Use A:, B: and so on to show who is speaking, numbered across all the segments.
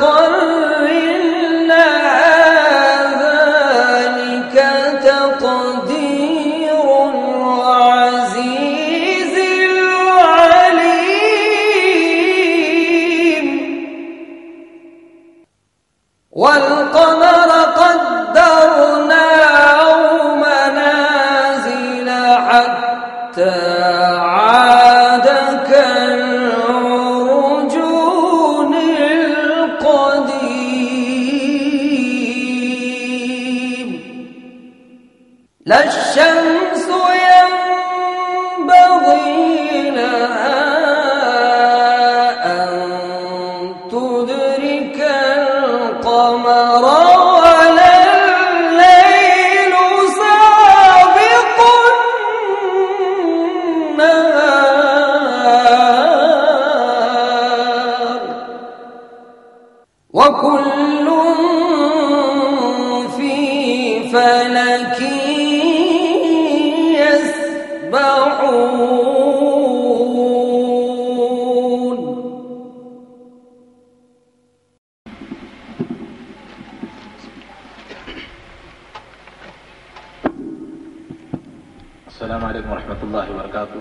A: لمستقر
B: السلام علیکم ورحمۃ اللہ وبرکاتہ۔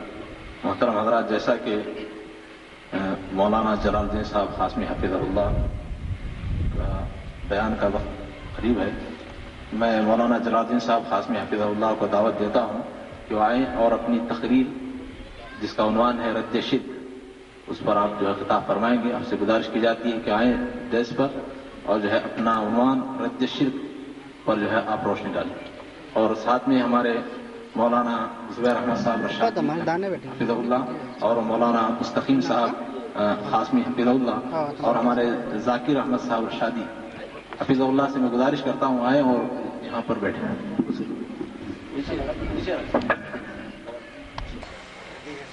B: محترم حضرات، جیسا کہ مولانا جلال الدین صاحب خاصمی حفظ اللہ، کا بیان کا وقت قریب ہے۔ میں مولانا جلال الدین صاحب خاصمی حفظ اللہ کو دعوت دیتا ہوں کہ وہ آئیں اور اپنی تقریر، جس کا عنوان ہے رد شد، اس پر آپ جو ہے خطاب فرمائیں گے۔ آپ سے گزارش کی جاتی ہے کہ آئیں ڈیس پر اور جو ہے اپنا عنوان رد شرک پر جو ہے آپ روشنی ڈالیں۔ اور ساتھ میں ہمارے مولانا زبیر احمد صاحب رشاد حفظ اللہ اور مولانا مستقیم صاحب خاصمی حفظ اللہ اور ہمارے ذاکر احمد صاحب رشادی۔ حفظ اللہ سے میں گزارش کرتا ہوں آئیں اور یہاں پر بیٹھیں۔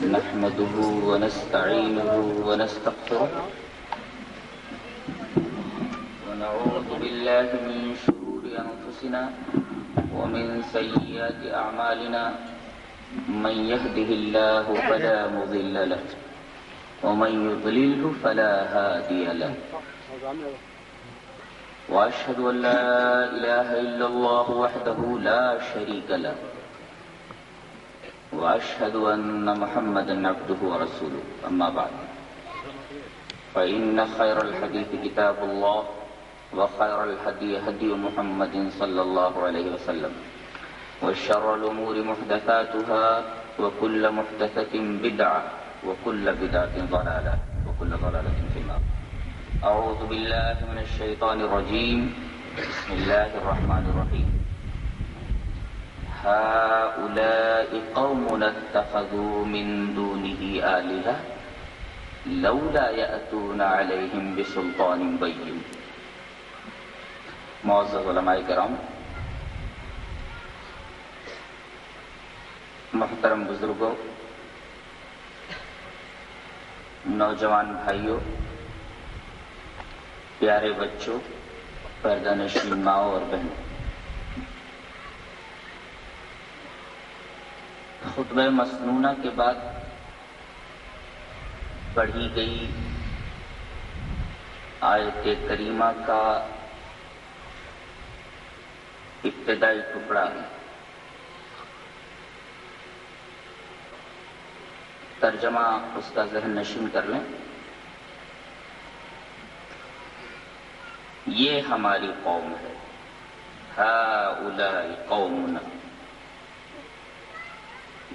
C: نحمده ونستعينه ونستغفره ونعوذ بالله من شرور أنفسنا ومن سيئات أعمالنا من يهده الله فلا مضل له ومن يضلله فلا هادي له وأشهد أن لا إله إلا الله وحده لا شريك له وأشهد أن محمدا عبده ورسوله. أما بعد فإن خير الحديث كتاب الله وخير الهدي هدي محمد صلى الله عليه وسلم. وشر الأمور محدثاتها وكل محدثة بدعة وكل بدعة ضلالة وكل ضلالة في النار. أعوذ بالله من الشيطان الرجيم. بسم الله الرحمن الرحيم. هؤلاء قوم اتخذوا من دونه آلهة لولا يأتون عليهم بسلطان بين. معزز علماء کرام، محترم بزرگوں، نوجوان بھائیوں، پیارے بچوں پردہ نشین ماؤں اور بہنوں، خطبہ مسنونہ کے بعد پڑھی گئی آیت کریمہ کا ابتدائی ٹکڑا ہے ترجمہ اس کا ذہن نشین کر لیں۔ یہ ہماری قوم ہے۔ ہا قومنا۔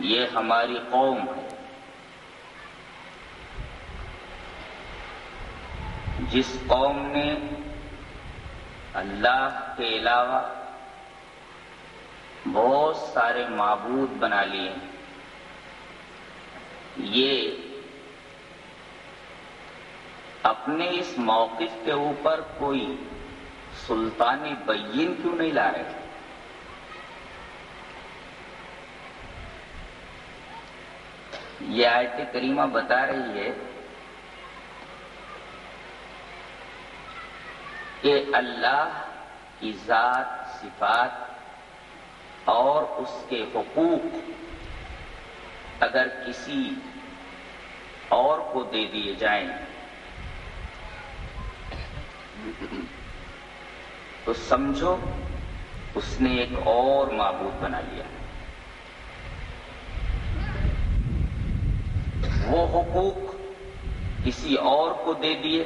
C: یہ ہماری قوم ہے۔ جس قوم نے اللہ کے علاوہ بہت سارے معبود بنا لیے۔ ہیں یہ اپنے اس موقف کے اوپر کوئی سلطان بین کیوں نہیں لا رہے؟ یہ آیت کریمہ بتا رہی ہے کہ اللہ کی ذات، صفات اور اس کے حقوق اگر کسی اور کو دے دیے جائیں، تو سمجھو اس نے ایک اور معبود بنا لیا۔ وہ حقوق کسی اور کو دے دیے،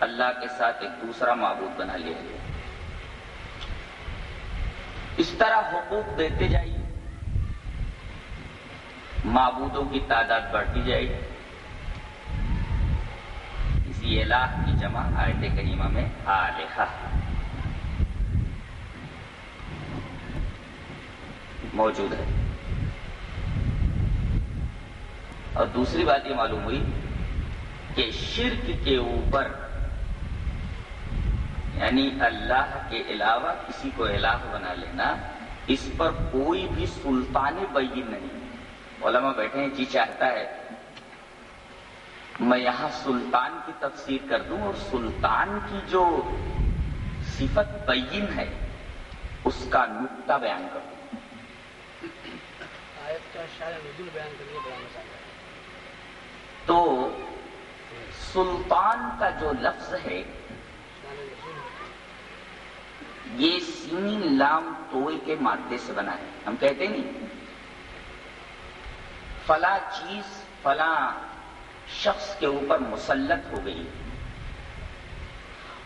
C: اللہ کے ساتھ ایک دوسرا معبود بنا لیا۔ گیا اس طرح حقوق دیتے جائیے۔ معبودوں کی تعداد بڑھتی جائے۔ گی اسی الہ کی جمع آیت کریمہ میں آلحہ موجود ہے۔ اور دوسری بات یہ معلوم ہوئی کہ شرک کے اوپر یعنی اللہ کے علاوہ کسی کو الہ بنا لینا اس پر کوئی بھی سلطان بین نہیں۔ علماء بیٹھے ہیں جی چاہتا ہے میں یہاں سلطان کی تفسیر کر دوں اور سلطان کی جو صفت بین ہے اس کا نقطہ بیان کر دوں۔ تو سلطان کا جو لفظ ہے یہ سین لام توئے کے مادے سے بنا ہے۔ ہم کہتے نہیں۔ فلاں چیز، فلاں شخص کے اوپر مسلط ہو گئی۔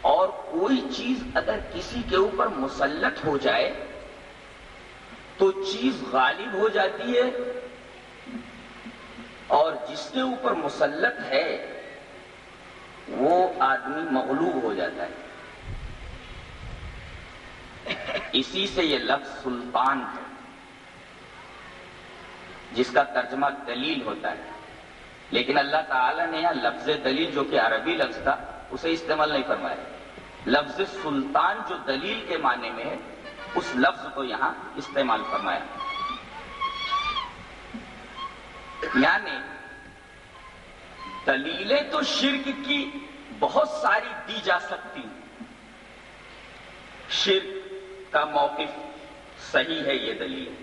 C: اور کوئی چیز اگر کسی کے اوپر مسلط ہو جائے، تو چیز غالب ہو جاتی ہے۔ اور جس کے اوپر مسلط ہے، وہ آدمی مغلوب ہو جاتا ہے۔ اسی سے یہ لفظ سلطان ہے، جس کا ترجمہ دلیل ہوتا ہے۔ لیکن اللہ تعالی نے یہاں لفظ دلیل جو کہ عربی لفظ تھا، اسے استعمال نہیں فرمایا۔ لفظ سلطان جو دلیل کے معنی میں ہے، اس لفظ کو یہاں استعمال فرمایا۔ یعنی دلیلیں تو شرک کی بہت ساری دی جا سکتی شرک کا موقف صحیح ہے یہ دلیل۔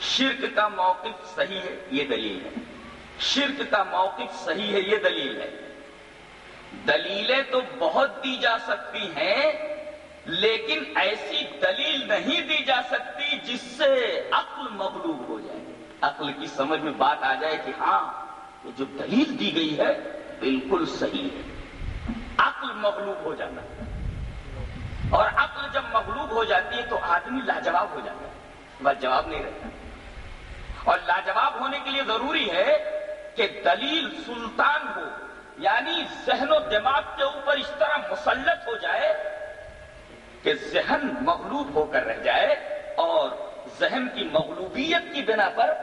C: شرک کا موقف صحیح ہے یہ دلیل ہے۔ شرک کا موقف صحیح ہے یہ دلیل ہے۔ دلیلیں تو بہت دی جا سکتی ہیں، لیکن ایسی دلیل نہیں دی جا سکتی جس سے عقل مغلوب ہو جائے۔ عقل کی سمجھ میں بات آ جائے کہ ہاں جو دلیل دی گئی ہے، بالکل صحیح ہے۔ عقل مغلوب ہو جاتا ہے اور عقل جب مغلوب ہو جاتی ہے تو آدمی لاجواب ہو جاتا ہے، بس جواب نہیں رہتا۔ اور لاجواب ہونے کے لیے ضروری ہے کہ دلیل سلطان ہو یعنی ذہن و دماغ کے اوپر اس طرح مسلط ہو جائے کہ ذہن مغلوب ہو کر رہ جائے اور ذہن کی مغلوبیت کی بنا پر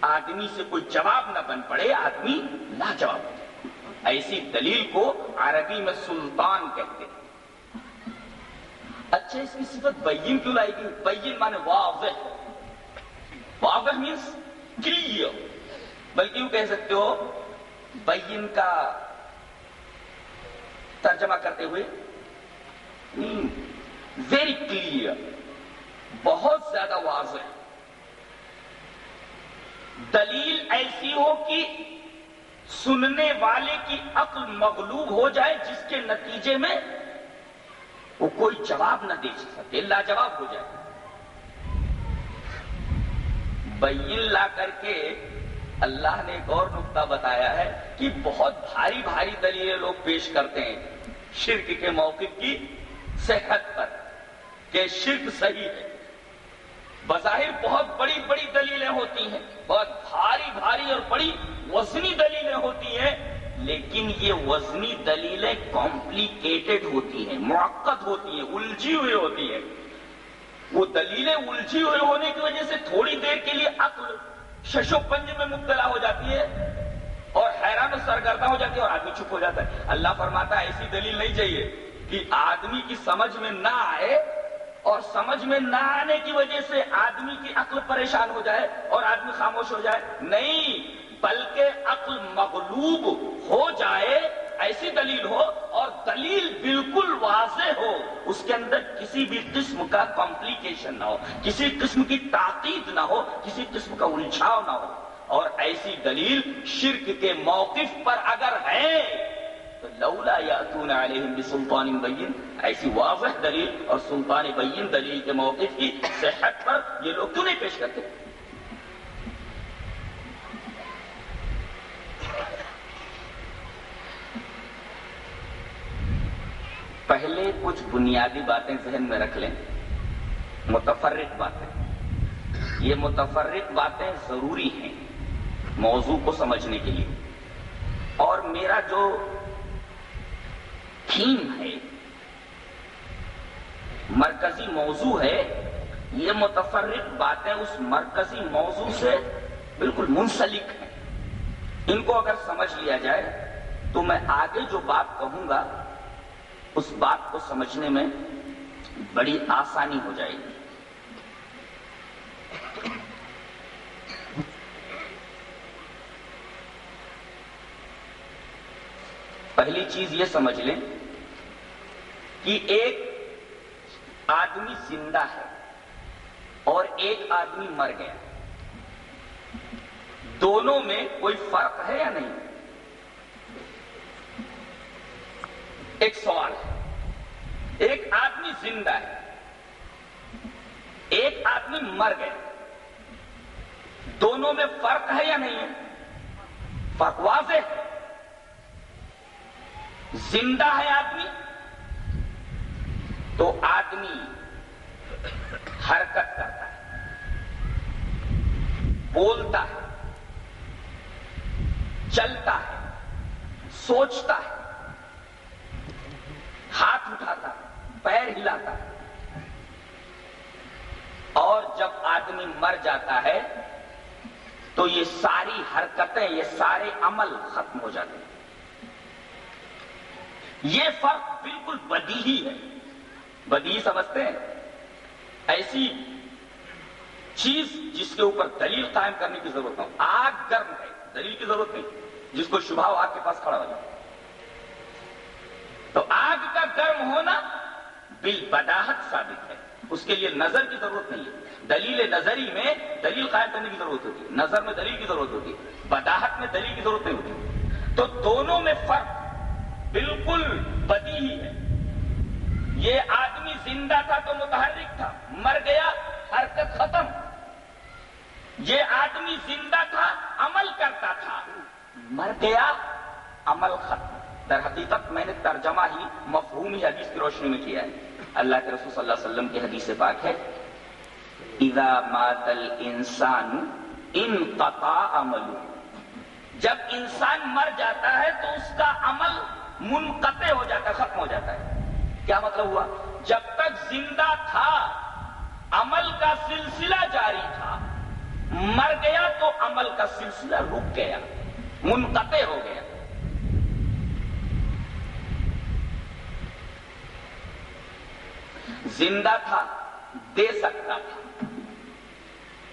C: آدمی سے کوئی جواب نہ بن پڑے، آدمی لاجواب ہو جائے۔ ایسی دلیل کو عربی میں سلطان کہتے ہیں۔ اچھا اس کی صفت بین کیوں لائی گئی؟ بین مانے واضح۔ واضح مینس کلیئر بلکہ یوں کہہ سکتے ہو بین کا ترجمہ کرتے ہوئے ویری کلیئر بہت زیادہ واضح۔ دلیل ایسی ہو کہ سننے والے کی عقل مغلوب ہو جائے، جس کے نتیجے میں وہ کوئی جواب نہ دے سکے لاجواب ہو جائے۔ بین لا کر کے اللہ نے ایک اور نقطہ بتایا ہے کہ بہت بھاری بھاری دلیلیں لوگ پیش کرتے ہیں شرک کے موقف کی صحت پر، کہ شرک صحیح ہے۔ بظاہر بہت بڑی بڑی دلیلیں ہوتی ہیں، بہت بھاری بھاری اور بڑی وزنی دلیلیں ہوتی ہیں۔ لیکن یہ وزنی دلیلیں کمپلیکیٹڈ ہوتی ہیں، معقد ہوتی ہیں، الجھی ہوئی ہوتی ہیں۔ وہ دلیلیں الجھی ہوئے ہونے کی وجہ سے تھوڑی دیر کے لیے عقل ششو پنج میں مبتلا ہو جاتی ہے اور حیران و سرگردہ ہو جاتی ہے اور آدمی چپ ہو جاتا ہے۔ اللہ فرماتا ہے، ایسی دلیل نہیں چاہیے کہ آدمی کی سمجھ میں نہ آئے اور سمجھ میں نہ آنے کی وجہ سے آدمی کی عقل پریشان ہو جائے اور آدمی خاموش ہو جائے۔ نہیں بلکہ عقل مغلوب ہو جائے، ایسی دلیل ہو اور دلیل بالکل واضح ہو، اس کے اندر کسی بھی قسم کا کمپلیکیشن نہ ہو، کسی قسم کی تاکید نہ ہو، کسی قسم کا الجھاؤ نہ ہو۔ اور ایسی دلیل شرک کے موقف پر اگر ہے، تو لولا یاتون علیہم بسلطان بین، ایسی واضح دلیل اور سلطان بین دلیل کے موقف کی صحت پر یہ لوگ کیوں نہیں پیش کرتے؟ پہلے کچھ بنیادی باتیں ذہن میں رکھ لیں۔ متفرق باتیں۔ یہ متفرق باتیں ضروری ہیں موضوع کو سمجھنے کے لیے۔ اور میرا جو تھیم ہے، مرکزی موضوع ہے، یہ متفرق باتیں اس مرکزی موضوع سے بالکل منسلک ہیں۔ ان کو اگر سمجھ لیا جائے تو میں آگے جو بات کہوں گا اس بات کو سمجھنے میں بڑی آسانی ہو جائے گی۔ پہلی چیز یہ سمجھ لیں کہ ایک آدمی زندہ ہے اور ایک آدمی مر گیا۔ دونوں میں کوئی فرق ہے یا نہیں؟ ایک سوال ہے۔ ایک آدمی زندہ ہے۔ ایک آدمی مر گیا۔ دونوں میں فرق ہے یا نہیں ہے؟ فرق واضح ہے۔ زندہ ہے آدمی تو آدمی حرکت کرتا ہے۔ بولتا ہے۔ چلتا ہے۔ سوچتا ہے۔ ہاتھ اٹھاتا ہے، پیر ہلاتا ہے۔ اور جب آدمی مر جاتا ہے، تو یہ ساری حرکتیں، یہ سارے عمل ختم ہو جاتے ہیں۔ یہ فرق بالکل بدیہی ہے۔ بدیہی سمجھتے ہیں؟ ایسی چیز جس کے اوپر دلیل قائم کرنے کی ضرورت نہ ہو آگ گرم ہے، دلیل کی ضرورت نہیں۔ جس کو شبہ آگ کے پاس کھڑا ہو جائے۔ تو آگ کا گرم ہونا بل بداحت ثابت ہے۔ اس کے لیے نظر کی ضرورت نہیں ہے۔ دلیل نظری میں دلیل قائم کرنے کی ضرورت ہوتی ہے۔ نظر میں دلیل کی ضرورت ہوتی ہے۔ بداحت میں دلیل کی ضرورت نہیں ہوتی۔ تو دونوں میں فرق بالکل بدی ہی ہے۔ یہ آدمی زندہ تھا تو متحرک تھا، مر گیا، حرکت ختم۔ یہ آدمی زندہ تھا، عمل کرتا تھا۔ مر گیا، عمل ختم۔ در حقیقت میں نے ترجمہ ہی مفہومی حدیث کی روشنی میں کیا ہے۔ اللہ کے رسول صلی اللہ علیہ وسلم کی حدیث پاک ہے۔ اذا مات الانسان انقطع عمل جب انسان مر جاتا ہے تو اس کا عمل منقطع ہو جاتا ہے، ختم ہو جاتا ہے۔ کیا مطلب ہوا؟ جب تک زندہ تھا، عمل کا سلسلہ جاری تھا، مر گیا تو عمل کا سلسلہ رک گیا، منقطع ہو گیا۔ زندہ تھا، دے سکتا تھا۔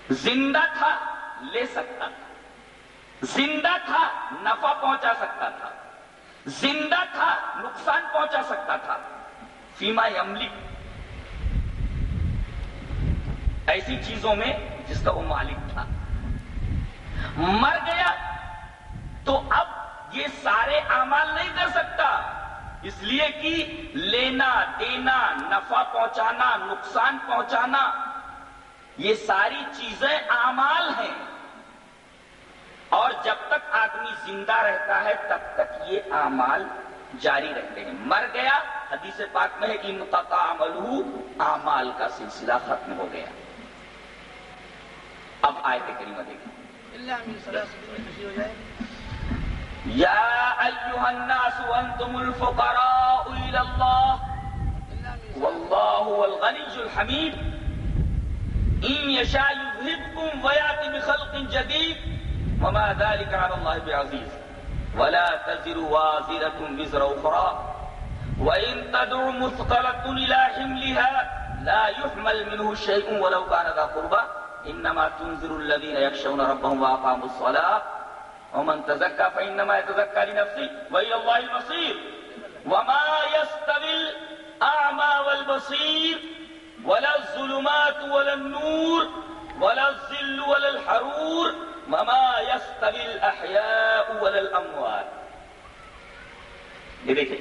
C: زندہ تھا، لے سکتا تھا۔ زندہ تھا، نفع پہنچا سکتا تھا۔ زندہ تھا، نقصان پہنچا سکتا تھا۔ فیما عملی۔ ایسی چیزوں میں جس کا وہ مالک تھا۔ مر گیا تو اب یہ سارے اعمال نہیں کر سکتا۔ اس لیے کہ لینا دینا نفع پہنچانا نقصان پہنچانا یہ ساری چیزیں اعمال ہیں۔ اور جب تک آدمی زندہ رہتا ہے تب تک یہ اعمال جاری رہتے ہیں۔ مر گیا حدیث پاک میں ہے کہ انقطع عملہ اعمال کا سلسلہ ختم ہو گیا۔ اب آئے تھے کریمہ دیکھیں۔ یا ایوہ الناس وأنتم الفقراء إلى اللہ واللہ والغنی الحمید إن یشاء یذہبکم ویات بخلق جدید وما ذلك على الله بعزيز. ولا تزر وازرة وزر أخرى. وإن تدع مثقلة إلى حملها لا يحمل منه شيء ولو كان ذا قربى. إنما تنذر الذين يخشون ربهم وأقاموا الصلاة. ومن تزكى فإنما يتزكى لنفسه وإلى الله المصير. وما يستوي الأعمى والبصير، ولا الظلمات ولا النور، ولا الظل ولا الحرور، وما يستوي الأحياء ولا الأموات. یہ دیکھیں،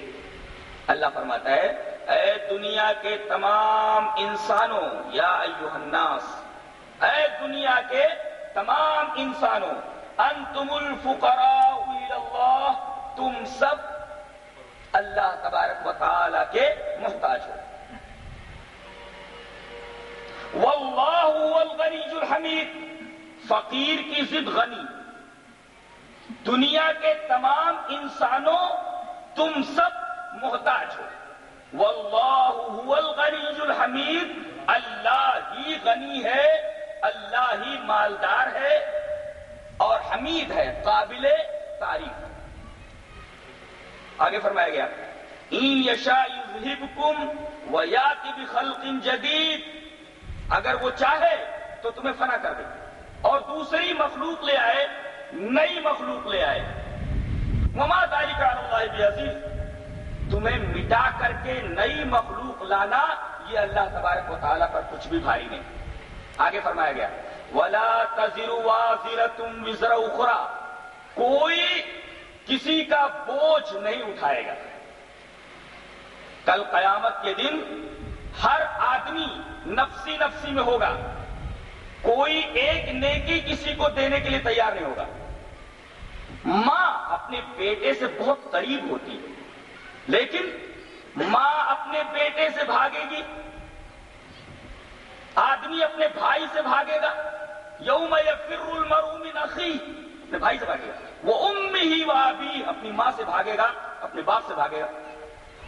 C: اللہ فرماتا ہے، اے دنیا کے تمام انسانوں، یا ایوہ الناس، اے دنیا کے تمام انسانوں انتم الفقراء الى اللہ تم سب اللہ تبارک و تعالی کے محتاج ہو۔ واللہ هو الغنی الحمید، فقیر کی ضد غنی۔ دنیا کے تمام انسانوں، تم سب محتاج ہو۔ واللہ هو الغنی الحمید، اللہ ہی غنی ہے، اللہ ہی مالدار ہے۔ اور حمید ہے، قابل تعریف۔ آگے فرمایا گیا این یشا یذہبکم و یاتی بخلق جدید۔ اگر وہ چاہے تو تمہیں فنا کر دے۔ اور دوسری مخلوق لے آئے، نئی مخلوق لے آئے۔ وما ذالک علی اللہ بعزیز تمہیں مٹا کر کے نئی مخلوق لانا یہ اللہ تبارک و تعالیٰ پر کچھ بھی بھاری نہیں۔ آگے فرمایا گیا ولا تزر وازرتم وزر اخرى۔ کوئی کسی کا بوجھ نہیں اٹھائے گا۔ کل قیامت کے دن ہر آدمی نفسی نفسی میں ہوگا۔ کوئی ایک نیکی کسی کو دینے کے لیے تیار نہیں ہوگا۔ ماں اپنے بیٹے سے بہت قریب ہوتی ہے، لیکن ماں اپنے بیٹے سے بھاگے گی۔ آدمی اپنے بھائی سے بھاگے گا۔ یوم یفر المرء من اخی۔ اپنے بھائی سے بھاگے گا۔ وہ ام ہی و ابی اپنی ماں سے بھاگے گا، اپنے باپ سے بھاگے گا۔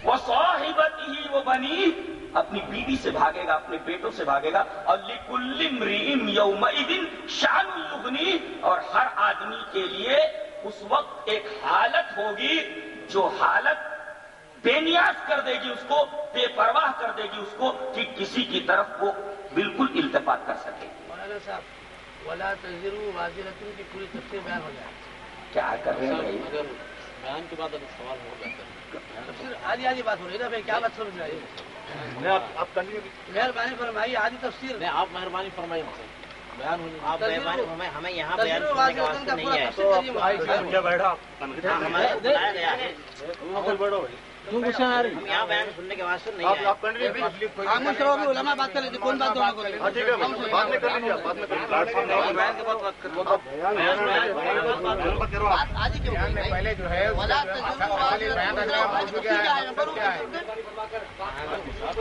C: وہ صاحبت ہی وہ بنی اپنی بیوی سے بھاگے گا، اپنے بیٹوں سے بھاگے گا۔ اور لکل امرئ یومئذ شان یغنی۔ اور ہر آدمی کے لیے اس وقت ایک حالت ہوگی جو حالت بے نیاز کر دے گی اس کو بے پرواہ کر دے گی اس کو کہ کسی کی طرف وہ بالکل التفات کر سکے۔
D: مولانا صاحب ولا تزرو واضح کی پوری تفصیل بیان ہو جائے۔
C: کیا کر رہے ہیں
E: بیان کے بعد سوال ہو جاتا
D: آدھی آدھی بات ہو رہی ہے نا بھائی کیا بات سمجھ میں آئی؟ مہربانی فرمائیے آدھی تفصیل
E: نہیں آپ مہربانی فرمائیے بیان
F: آپ مہربانی ہمیں ہمیں یہاں بیان کرنے کا نہیں ہے۔
D: تفصیل
F: ہاں، ہے
E: غصہ آ رہی
F: ہم یہاں بیان سننے کے واسطے نہیں آئے
D: خاموش رہو بھی علماء بات کر لیتے کون بات دونوں کو کیوں پہلے جو ہے ولا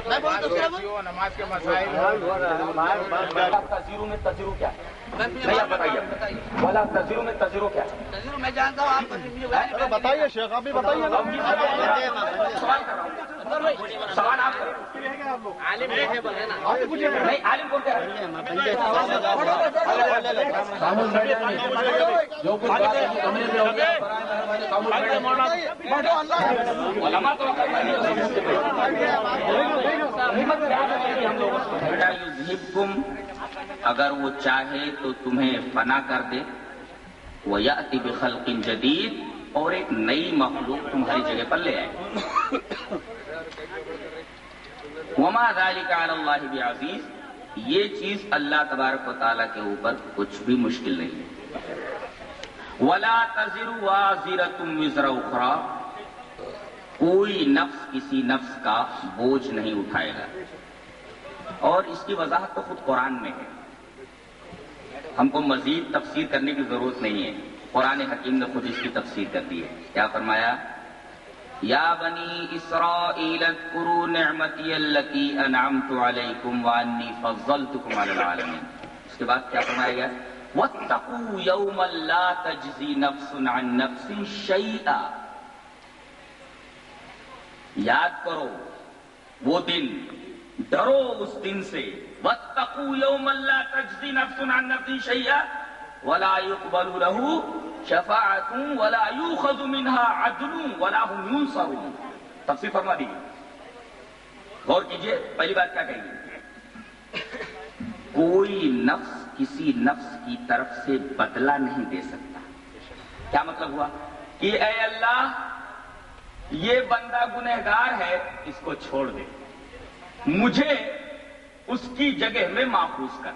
D: میں بولوں تو صرف
C: تزیرو میں تزیرو کیا ہے
D: میں
C: نہیں آپ بتائیے بولا تزیرو میں تزیرو کیا
D: تجربہ میں جانتا ہوں آپ
G: بتائیے شیخ آپ بھی بتائیے
C: سوال آپ کریں
D: عالم نہیں
C: عالم
B: جو کچھ کمرے میں ہو گیا
C: اگر وہ چاہے تو تمہیں فنا کر دے۔ وہ یا بخلق جدید اور ایک نئی مخلوق تمہاری جگہ پر لے آئے۔ وما ذلك على اللہ بعزیز یہ چیز اللہ تبارک و تعالیٰ کے اوپر کچھ بھی مشکل نہیں ہے۔ ولا تزر وازرة وزر اخرى کوئی نفس کسی نفس کا بوجھ نہیں اٹھائے گا۔ اور اس کی وضاحت تو خود قرآن میں ہے۔ ہم کو مزید تفسیر کرنے کی ضرورت نہیں ہے۔ قرآن حکیم نے خود اس کی تفسیر کر دی ہے۔ کیا فرمایا؟ یا بنی اسرائیل اذکروا نعمتی اللتی انعمت علیکم وانی فضلتکم علی العالمین۔ اس کے بعد کیا فرمایا گیا؟ واتقوا یوما لا تجزی نفس عن نفس شیئا۔ یاد کرو، وہ دن ڈرو اس دن سے۔ واتقوا یوما لا تجزی نفس عن نفس شیئا ولا يقبل له شفاعت ولا يؤخذ منها عدل ولا هم ينصرون تفسیر فرما دیجیے غور کیجیے، پہلی بات کیا کہیں گے؟ کوئی نفس کسی نفس کی طرف سے بدلہ نہیں دے سکتا۔ کیا مطلب ہوا؟ کہ اے اللہ، یہ بندہ گنہگار ہے، اس کو چھوڑ دے۔ مجھے اس کی جگہ میں محفوظ کر۔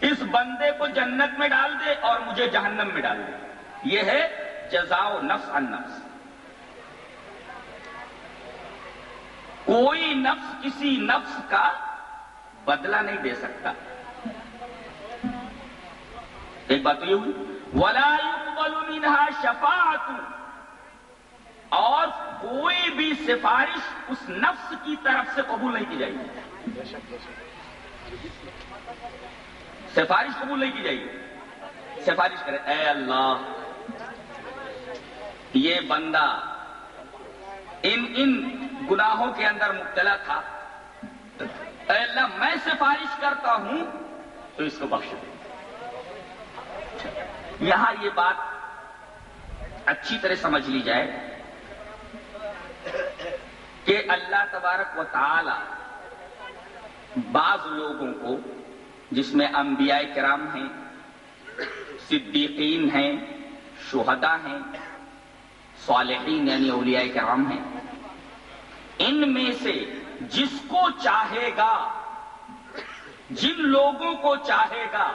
C: اس بندے کو جنت میں ڈال دے اور مجھے جہنم میں ڈال دے۔ یہ ہے جزاؤ نفس ان نفس۔ کوئی نفس کسی نفس کا بدلہ نہیں دے سکتا۔ ایک بات یہ ہوئی۔ ولا يقبل منها شفاعت اور کوئی بھی سفارش اس نفس کی طرف سے قبول نہیں کی جائے گی۔ سفارش قبول نہیں کی جائے گی۔ سفارش کرے، اے اللہ، یہ بندہ ان ان گناہوں کے اندر مبتلا تھا۔ اے اللہ، میں سفارش کرتا ہوں تو اس کو بخش دے۔ یہاں یہ بات اچھی طرح سمجھ لی جائے۔ کہ اللہ تبارک و تعالی بعض لوگوں کو، جس میں انبیاء کرام ہیں، صدیقین ہیں شہداء ہیں، صالحین یعنی اولیاء کرام ہیں، ان میں سے جس کو چاہے گا، جن لوگوں کو چاہے گا،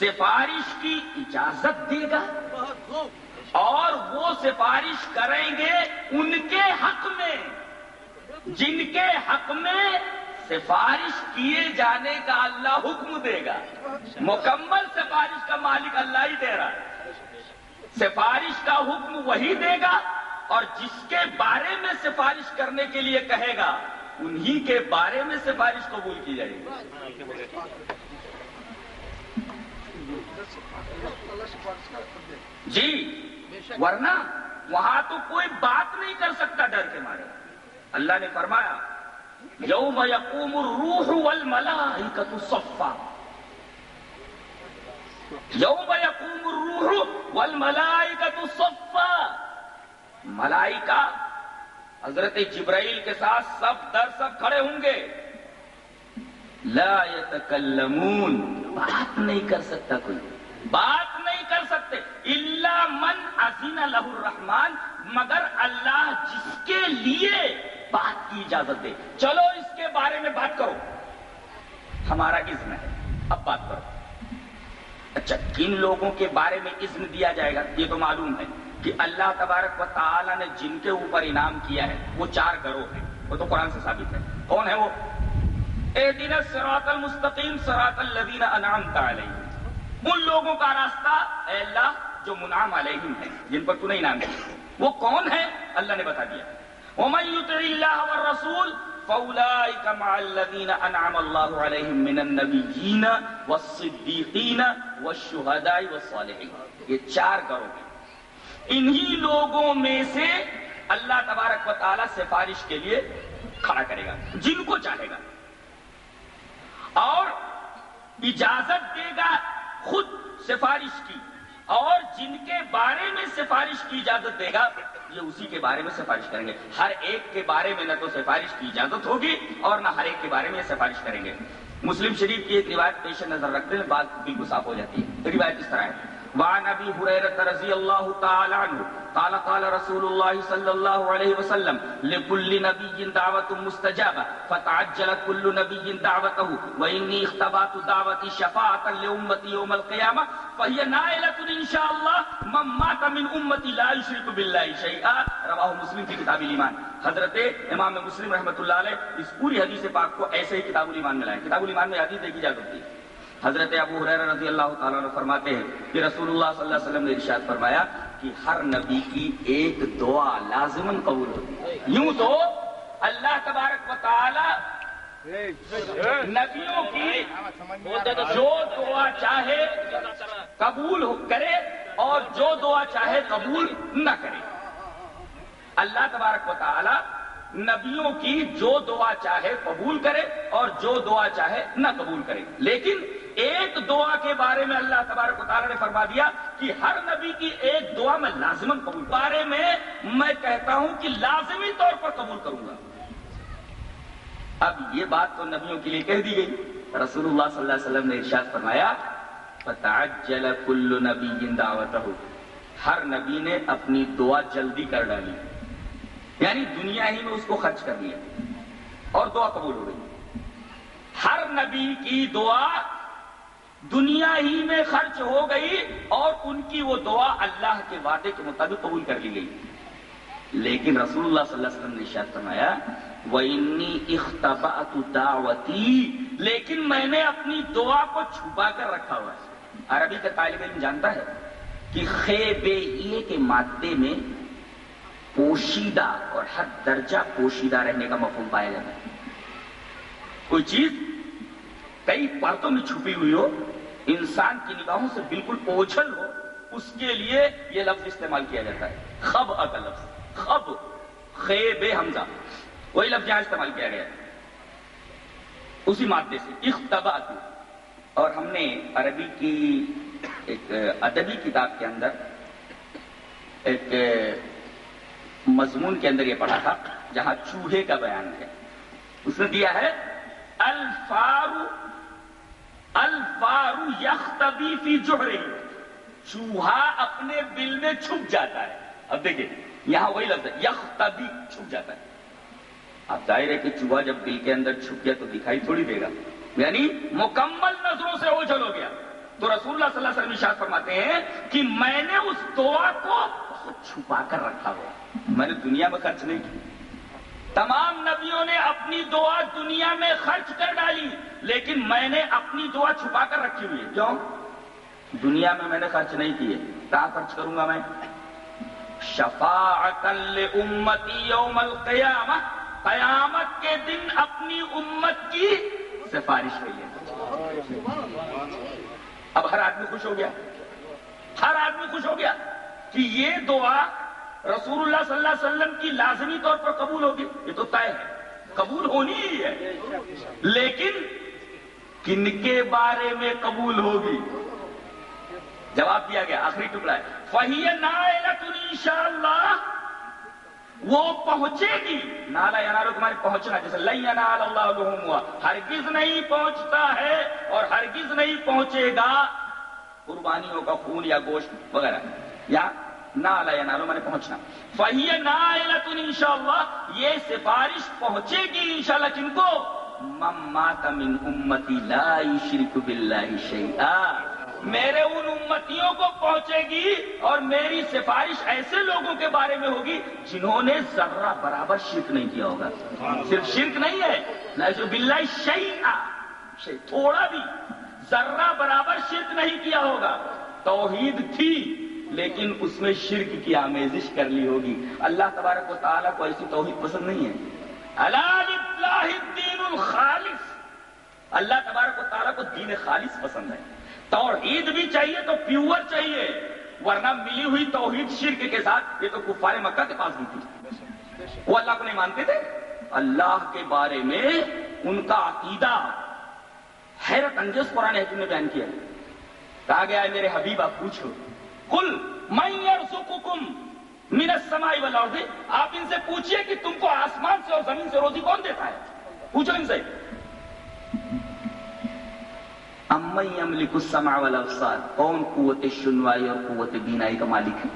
C: سفارش کی اجازت دے گا۔ اور وہ سفارش کریں گے ان کے حق میں۔ جن کے حق میں سفارش کیے جانے کا اللہ حکم دے گا۔ مکمل سفارش کا مالک اللہ ہی دے رہا ہے۔ سفارش کا حکم وہی دے گا اور جس کے بارے میں سفارش کرنے کے لیے کہے گا، انہی کے بارے میں سفارش قبول کی جائے گی۔ جی ورنہ وہاں تو کوئی بات نہیں کر سکتا ڈر کے مارے۔ اللہ نے فرمایا، یوم یقوم الروح والملائکۃ صفا. یوم یقوم الروح والملائکۃ صفا. ملائکہ حضرت جبرائیل کے ساتھ سب در سب کھڑے ہوں گے. لا يتکلمون بات نہیں کر سکتا کوئی. بات نہیں کر سکتے. اللہ من عزین لہ الرحمان مگر اللہ جس کے لیے بات کی اجازت دے۔ چلو اس کے بارے میں بات کرو۔ ہمارا اذن ہے۔ اب بات کرو۔ اچھا کن لوگوں کے بارے میں اذن دیا جائے گا؟ یہ تو معلوم ہے کہ اللہ تبارک و تعالی نے جن کے اوپر انعام کیا ہے، وہ چار گروہ ہیں۔ وہ تو قرآن سے ثابت ہے۔ کون ہے وہ؟ اے دن سراط المستقیم سراط الذین انعمت علیہم۔ ان لوگوں کا راستہ اے اللہ جو منعم علیہم ہیں جن پر تو نے انعام کیا۔ وہ کون ہے اللہ نے بتا دیا۔ ومن یطع اللہ والرسول فاولئک مع الذین انعم اللہ علیہم من النبیین والصدیقین والشہداء والصالحین یہ چار گروہ ہیں انہی لوگوں میں سے اللہ تبارک و تعالی سفارش کے لیے کھڑا کرے گا، جن کو چاہے گا۔ اور اجازت دے گا خود سفارش کی، اور جن کے بارے میں سفارش کی اجازت دے گا۔ یہ اسی کے بارے میں سفارش کریں گے۔ ہر ایک کے بارے میں نہ تو سفارش کی اجازت ہوگی اور نہ ہر ایک کے بارے میں سفارش کریں گے۔ مسلم شریف کی ایک روایت پیش نظر رکھتے ہیں بات بالکل صاف ہو جاتی ہے۔ روایت اس طرح ہے۔ وعن ابي هريره رضي الله تعالى عنه قال قال رسول الله صلى الله عليه وسلم لكل نبي دعوه مستجابه فتعجل كل نبي دعوته واني اختبات دعوتي شفاعه لامتي يوم القيامه فهي نائله ان شاء الله، من مات من امتي لا يشرك بالله شيئا، رواه مسلم في كتاب الايمان حضرت امام مسلم رحمۃ اللہ علیہ اس پوری حدیث پاک کو ایسے ہی کتاب الايمان میں لائے کتاب الايمان میں حدیث دیکھی جا سکتی ہے۔ حضرت ابو حریر رضی اللہ تعالیٰ عنہ فرماتے ہیں کہ رسول اللہ صلی اللہ علیہ وسلم نے ارشاد فرمایا کہ ہر نبی کی ایک دعا لازمن قبول ہوتی ہے۔ یوں تو اللہ تبارک و تعالی نبیوں کی جو دعا چاہے قبول کرے اور جو دعا چاہے قبول نہ کرے۔ اللہ تبارک و تعالی نبیوں کی جو دعا چاہے قبول کرے اور جو دعا چاہے نہ قبول کرے۔ لیکن ایک دعا کے بارے میں اللہ تبارک و تعالیٰ نے فرما دیا کہ ہر نبی کی ایک دعا میں لازمن قبول۔ بارے میں میں کہتا ہوں کہ لازمی طور پر قبول کروں گا۔ اب یہ بات تو نبیوں کے لیے کہہ دی گئی۔ رسول اللہ صلی اللہ علیہ وسلم نے ارشاد فرمایا، فتعجل کل نبی دعوتہ ہر نبی نے اپنی دعا جلدی کر ڈالی۔ یعنی دنیا ہی میں اس کو خرچ کر لیا اور دعا قبول ہو گئی۔ ہر نبی کی دعا دنیا ہی میں خرچ ہو گئی اور ان کی وہ دعا اللہ کے وعدے کے مطابق قبول کر لی گئی۔ لیکن رسول اللہ صلی اللہ علیہ وسلم نے شاید فرمایا، وَإِنِّي اِخْتَبَأْتُ دَعْوَتِي، لیکن میں نے اپنی دعا کو چھپا کر رکھا ہوا ہے۔ عربی کا طالب علم جانتا ہے کہ خیبے یہ کے مادے میں پوشیدہ اور ہر درجہ پوشیدہ رہنے کا مفہوم پایا جاتا ہے۔ کوئی چیز کئی پرتوں میں چھپی ہوئی ہو، انسان کی نگاہوں سے بالکل اوجھل ہو، اس کے لیے یہ لفظ استعمال کیا جاتا ہے۔ خب کا لفظ۔ خب، خیب حمزہ۔ وہی لفظ یہاں استعمال کیا گیا۔ اسی مادے سے اختبا اور ہم نے عربی کی ایک ادبی کتاب کے اندر، ایک مضمون کے اندر یہ پڑھا تھا، جہاں چوہے کا بیان ہے۔ اس نے دیا ہے، الفارو الفارو یختبی فی جوہرے چوہا اپنے بل میں چھپ جاتا ہے۔ اب دیکھیں یہاں وہی لفظ ہے، یختبی چھپ جاتا ہے۔ اب ظاہر ہے کہ چوہا جب دل کے اندر چھپ گیا تو دکھائی تھوڑی دے گا۔ یعنی مکمل نظروں سے اوجھل ہو گیا۔ تو رسول اللہ صلی اللہ علیہ وسلم ارشاد فرماتے ہیں کہ میں نے اس دعا کو چھپا کر رکھا ہوا۔ میں نے دنیا میں خرچ نہیں کی تمام نبیوں نے اپنی دعا دنیا میں خرچ کر ڈالی۔ لیکن میں نے اپنی دعا چھپا کر رکھی ہوئی ہے۔ کیوں؟ دنیا میں میں نے خرچ نہیں کی ہے کہاں خرچ کروں گا میں؟ شفاعت امتی یوم القیامہ۔ قیامت کے دن اپنی امت کی سفارش کے لیے اب ہر آدمی خوش ہو گیا۔ ہر آدمی خوش ہو گیا کہ یہ دعا رسول اللہ صلی اللہ علیہ وسلم کی لازمی طور پر قبول ہوگی۔ یہ تو طے ہے۔ قبول ہونی ہی ہے۔ لیکن کن کے بارے میں قبول ہوگی؟ جواب دیا گیا، آخری ٹکڑا ہے۔ فہی ان شاء اللہ وہ پہنچے گی۔ نالا یا نالو تمہارے پہنچنا جیسے لئی نال اللہ ہوا ہرگز نہیں پہنچتا ہے اور ہرگز نہیں پہنچے گا۔ قربانیوں کا خون یا گوشت وغیرہ۔ یا نالا یا نالو میں نے پہنچنا۔ فہی نائلتن انشاءاللہ یہ سفارش پہنچے گی انشاءاللہ کن کو؟ ممات من امتی لا یشرک باللہ شیئا. میرے ان امتیوں کو پہنچے گی اور میری سفارش ایسے لوگوں کے بارے میں ہوگی جنہوں نے ذرہ برابر شرک نہیں کیا ہوگا. صرف شرک نہیں ہے نہ بلّہ شیئا. تھوڑا بھی ذرہ برابر شرک نہیں کیا ہوگا۔ توحید تھی، لیکن اس میں شرک کی آمیزش کر لی ہوگی۔ اللہ تبارک و تعالیٰ کو ایسی توحید پسند نہیں ہے۔ الدین الخالص اللہ تبارک و تعالیٰ کو دین خالص پسند ہے۔ توحید بھی چاہیے تو پیور چاہیے، ورنہ ملی ہوئی توحید شرک کے ساتھ یہ تو کفار مکہ کے پاس بھی تھی وہ اللہ کو نہیں مانتے تھے؟ اللہ کے بارے میں ان کا عقیدہ حیرت انگیز قرآن حکم نے بیان کیا۔ کہا گیا ہے، میرے حبیب، آپ پوچھو۔ کل میں من السماء والارض، آپ ان سے پوچھئے کہ تم کو آسمان سے اور زمین سے روزی کون دیتا ہے؟ پوچھو ان سے۔ امی یملک السمع والابصار، کون قوت شنوائی اور قوت بینائی کا مالک ہے؟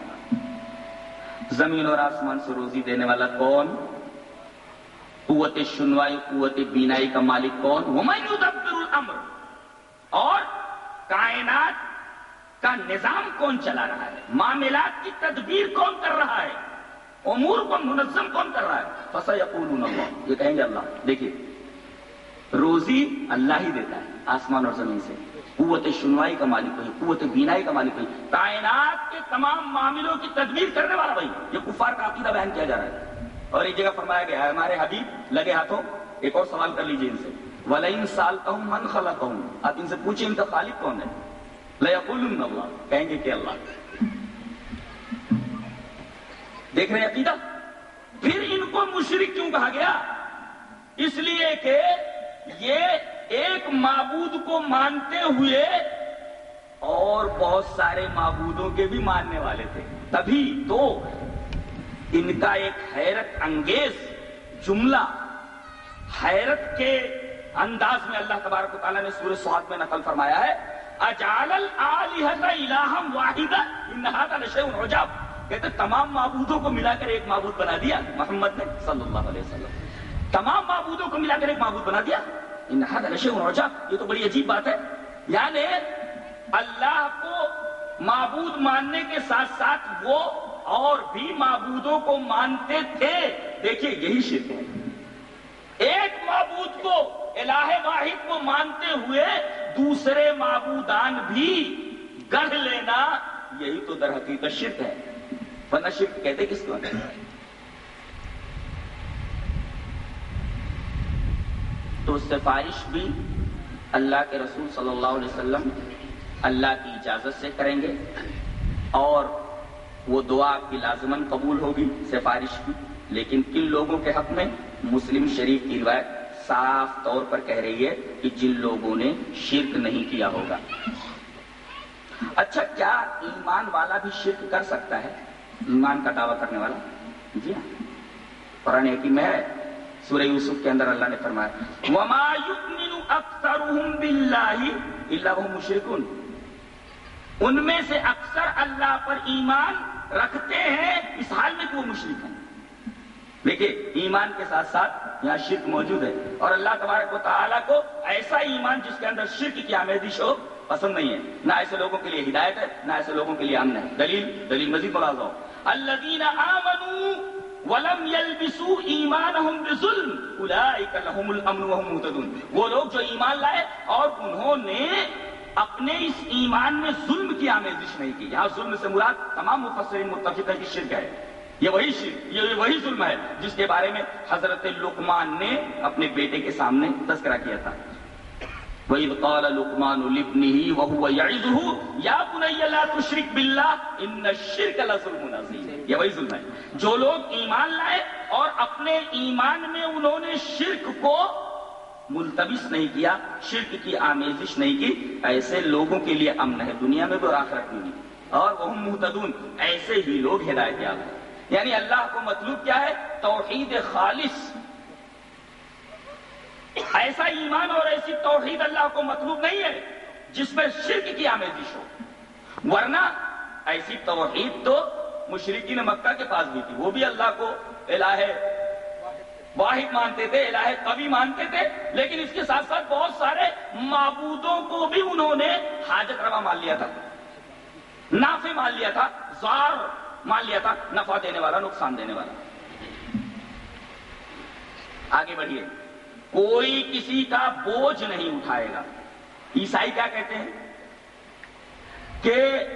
C: زمین اور آسمان سے روزی دینے والا کون؟ قوت شنوائی، قوت بینائی کا مالک کون؟ ومن یدبر الامر اور کائنات کا نظام کون چلا رہا ہے؟ معاملات کی تدبیر کون کر رہا ہے؟ امور کو منظم کون کر رہا ہے؟ فسا یقولون اللہ یہ کہیں گے اللہ۔ دیکھیے، روزی اللہ ہی دیتا ہے، آسمان اور زمین سے۔ قوت شنوائی کا مالک وہی، قوت بینائی کا مالک وہی۔ کائنات کے تمام معاملوں کی تدبیر کرنے والا وہی۔ یہ کفار کا عقیدہ بیان کیا جا رہا ہے۔ اور ایک جگہ فرمایا گیا ہے، ہمارے حبیب، لگے ہاتھوں۔ ایک اور سوال کر لیجیے ان سے۔ وَلَئِن سَالْتَهُمْ مَنْ خَلَقَهُمْ۔ آپ ان سے پوچھیں ان کا خالق کون ہے؟ لَيَقُولُنَّ اللَّهُ. کہیں گے کہ اللہ. دیکھ رہے عقیدہ؟ پھر ان کو مشرک کیوں کہا گیا؟ اس لیے کہ یہ ایک معبود کو مانتے ہوئے اور بہت سارے معبودوں کے بھی ماننے والے تھے. تبھی تو ان کا ایک حیرت انگیز جملہ حیرت کے انداز میں اللہ تبارک و تعالیٰ نے سورہ سواد میں نقل فرمایا ہے. اجعل الالہۃ الہم واحدا ان ھذا لشیء عجاب. کہتے تمام معبودوں کو ملا کر ایک معبود بنا دیا محمد نے صلی اللہ علیہ وسلم. تمام معبودوں کو ملا کر ایک معبود بنا دیا ان ھذا لشیء عجاب. یہ تو بڑی عجیب بات ہے. یعنی اللہ کو معبود ماننے کے ساتھ ساتھ وہ اور بھی معبودوں کو مانتے تھے. دیکھیے یہی شرک ہے. ایک معبود کو الہ واحد کو مانتے ہوئے دوسرے معبودان بھی گڑھ لینا، یہی تو در حقیقت شرک ہے۔ ورنہ شرک کہتے کس کو؟ تو سفارش بھی اللہ کے رسول صلی اللہ علیہ وسلم اللہ کی اجازت سے کریں گے اور وہ دعا آپ کی لازمن قبول ہوگی سفارش کی۔ لیکن کن لوگوں کے حق میں؟ مسلم شریف کی روایت۔ صاف طور پر کہہ رہی ہے کہ جن لوگوں نے شرک نہیں کیا ہوگا۔ اچھا کیا ایمان والا بھی شرک کر سکتا ہے؟ ایمان کا دعویٰ کرنے والا؟ جی ہاں۔ قرآن حکیم ہے، سورہ یوسف کے اندر اللہ نے فرمایا، وما یؤمن اکثرهم باللہ الا وهم مشرکون ان میں سے اکثر اللہ پر ایمان رکھتے ہیں، اس حال میں کہ وہ مشرک ہیں۔ دیکھیے، ایمان کے ساتھ ساتھ یہاں شرک موجود ہے۔ اور اللہ تبارک و تعالیٰ کو ایسا ایمان جس کے اندر شرک کی آمیزش ہو، پسند نہیں ہے۔ نہ ایسے لوگوں کے لیے ہدایت ہے، نہ ایسے لوگوں کے لیے امن ہے۔ دلیل دلیل مزید ملازہ ہو۔ الذین آمنوا ولم يلبسوا ایمانهم بظلم اولئک لهم الامن وهم مهتدون۔ وہ لوگ جو ایمان لائے اور انہوں نے اپنے اس ایمان میں ظلم کی آمیزش نہیں کی۔ یہاں ظلم سے مراد تمام مفسرین متفق ہے کہ شرک ہے۔ یہ وہی یہ وہی ظلم ہے جس کے بارے میں حضرت لقمان نے اپنے بیٹے کے سامنے تذکرہ کیا تھا۔ وَإِذْ قَالَ لُقْمَانُ لِابْنِهِ وَهُوَ يَعِظُهُ، يَا بُنَيَّ لَا تُشْرِكْ بِاللَّهِ إِنَّ الشِّرْكَ لَظُلْمٌ عَظِيمٌ۔ یہ وہی ظلم ہے۔ جو لوگ ایمان لائے اور اپنے ایمان میں انہوں نے شرک کو ملتبس نہیں کیا، شرک کی آمیزش نہیں کی، ایسے لوگوں کے لیے امن ہے، دنیا میں بھی اور آخرت میں بھی۔ اور وہ مہتدون ایسے ہی لوگ ہدایت یاب ہیں۔ یعنی اللہ کو مطلوب کیا ہے؟ توحید خالص. ایسا ایمان اور ایسی توحید اللہ کو مطلوب نہیں ہے جس میں شرک کی آمیزش ہو. ورنہ ایسی توحید تو مشرقین مکہ کے پاس بھی تھی. وہ بھی اللہ کو الہ واحد مانتے تھے، الہ کبھی مانتے تھے، لیکن اس کے ساتھ ساتھ بہت سارے معبودوں کو بھی انہوں نے حاجت روا مان لیا تھا، نافع مان لیا تھا، زار مان لیا تھا، نفع دینے والا، نقصان دینے والا۔ آگے بڑھیے۔ کوئی کسی کا بوجھ نہیں اٹھائے گا۔ عیسائی کیا کہتے ہیں؟ کہ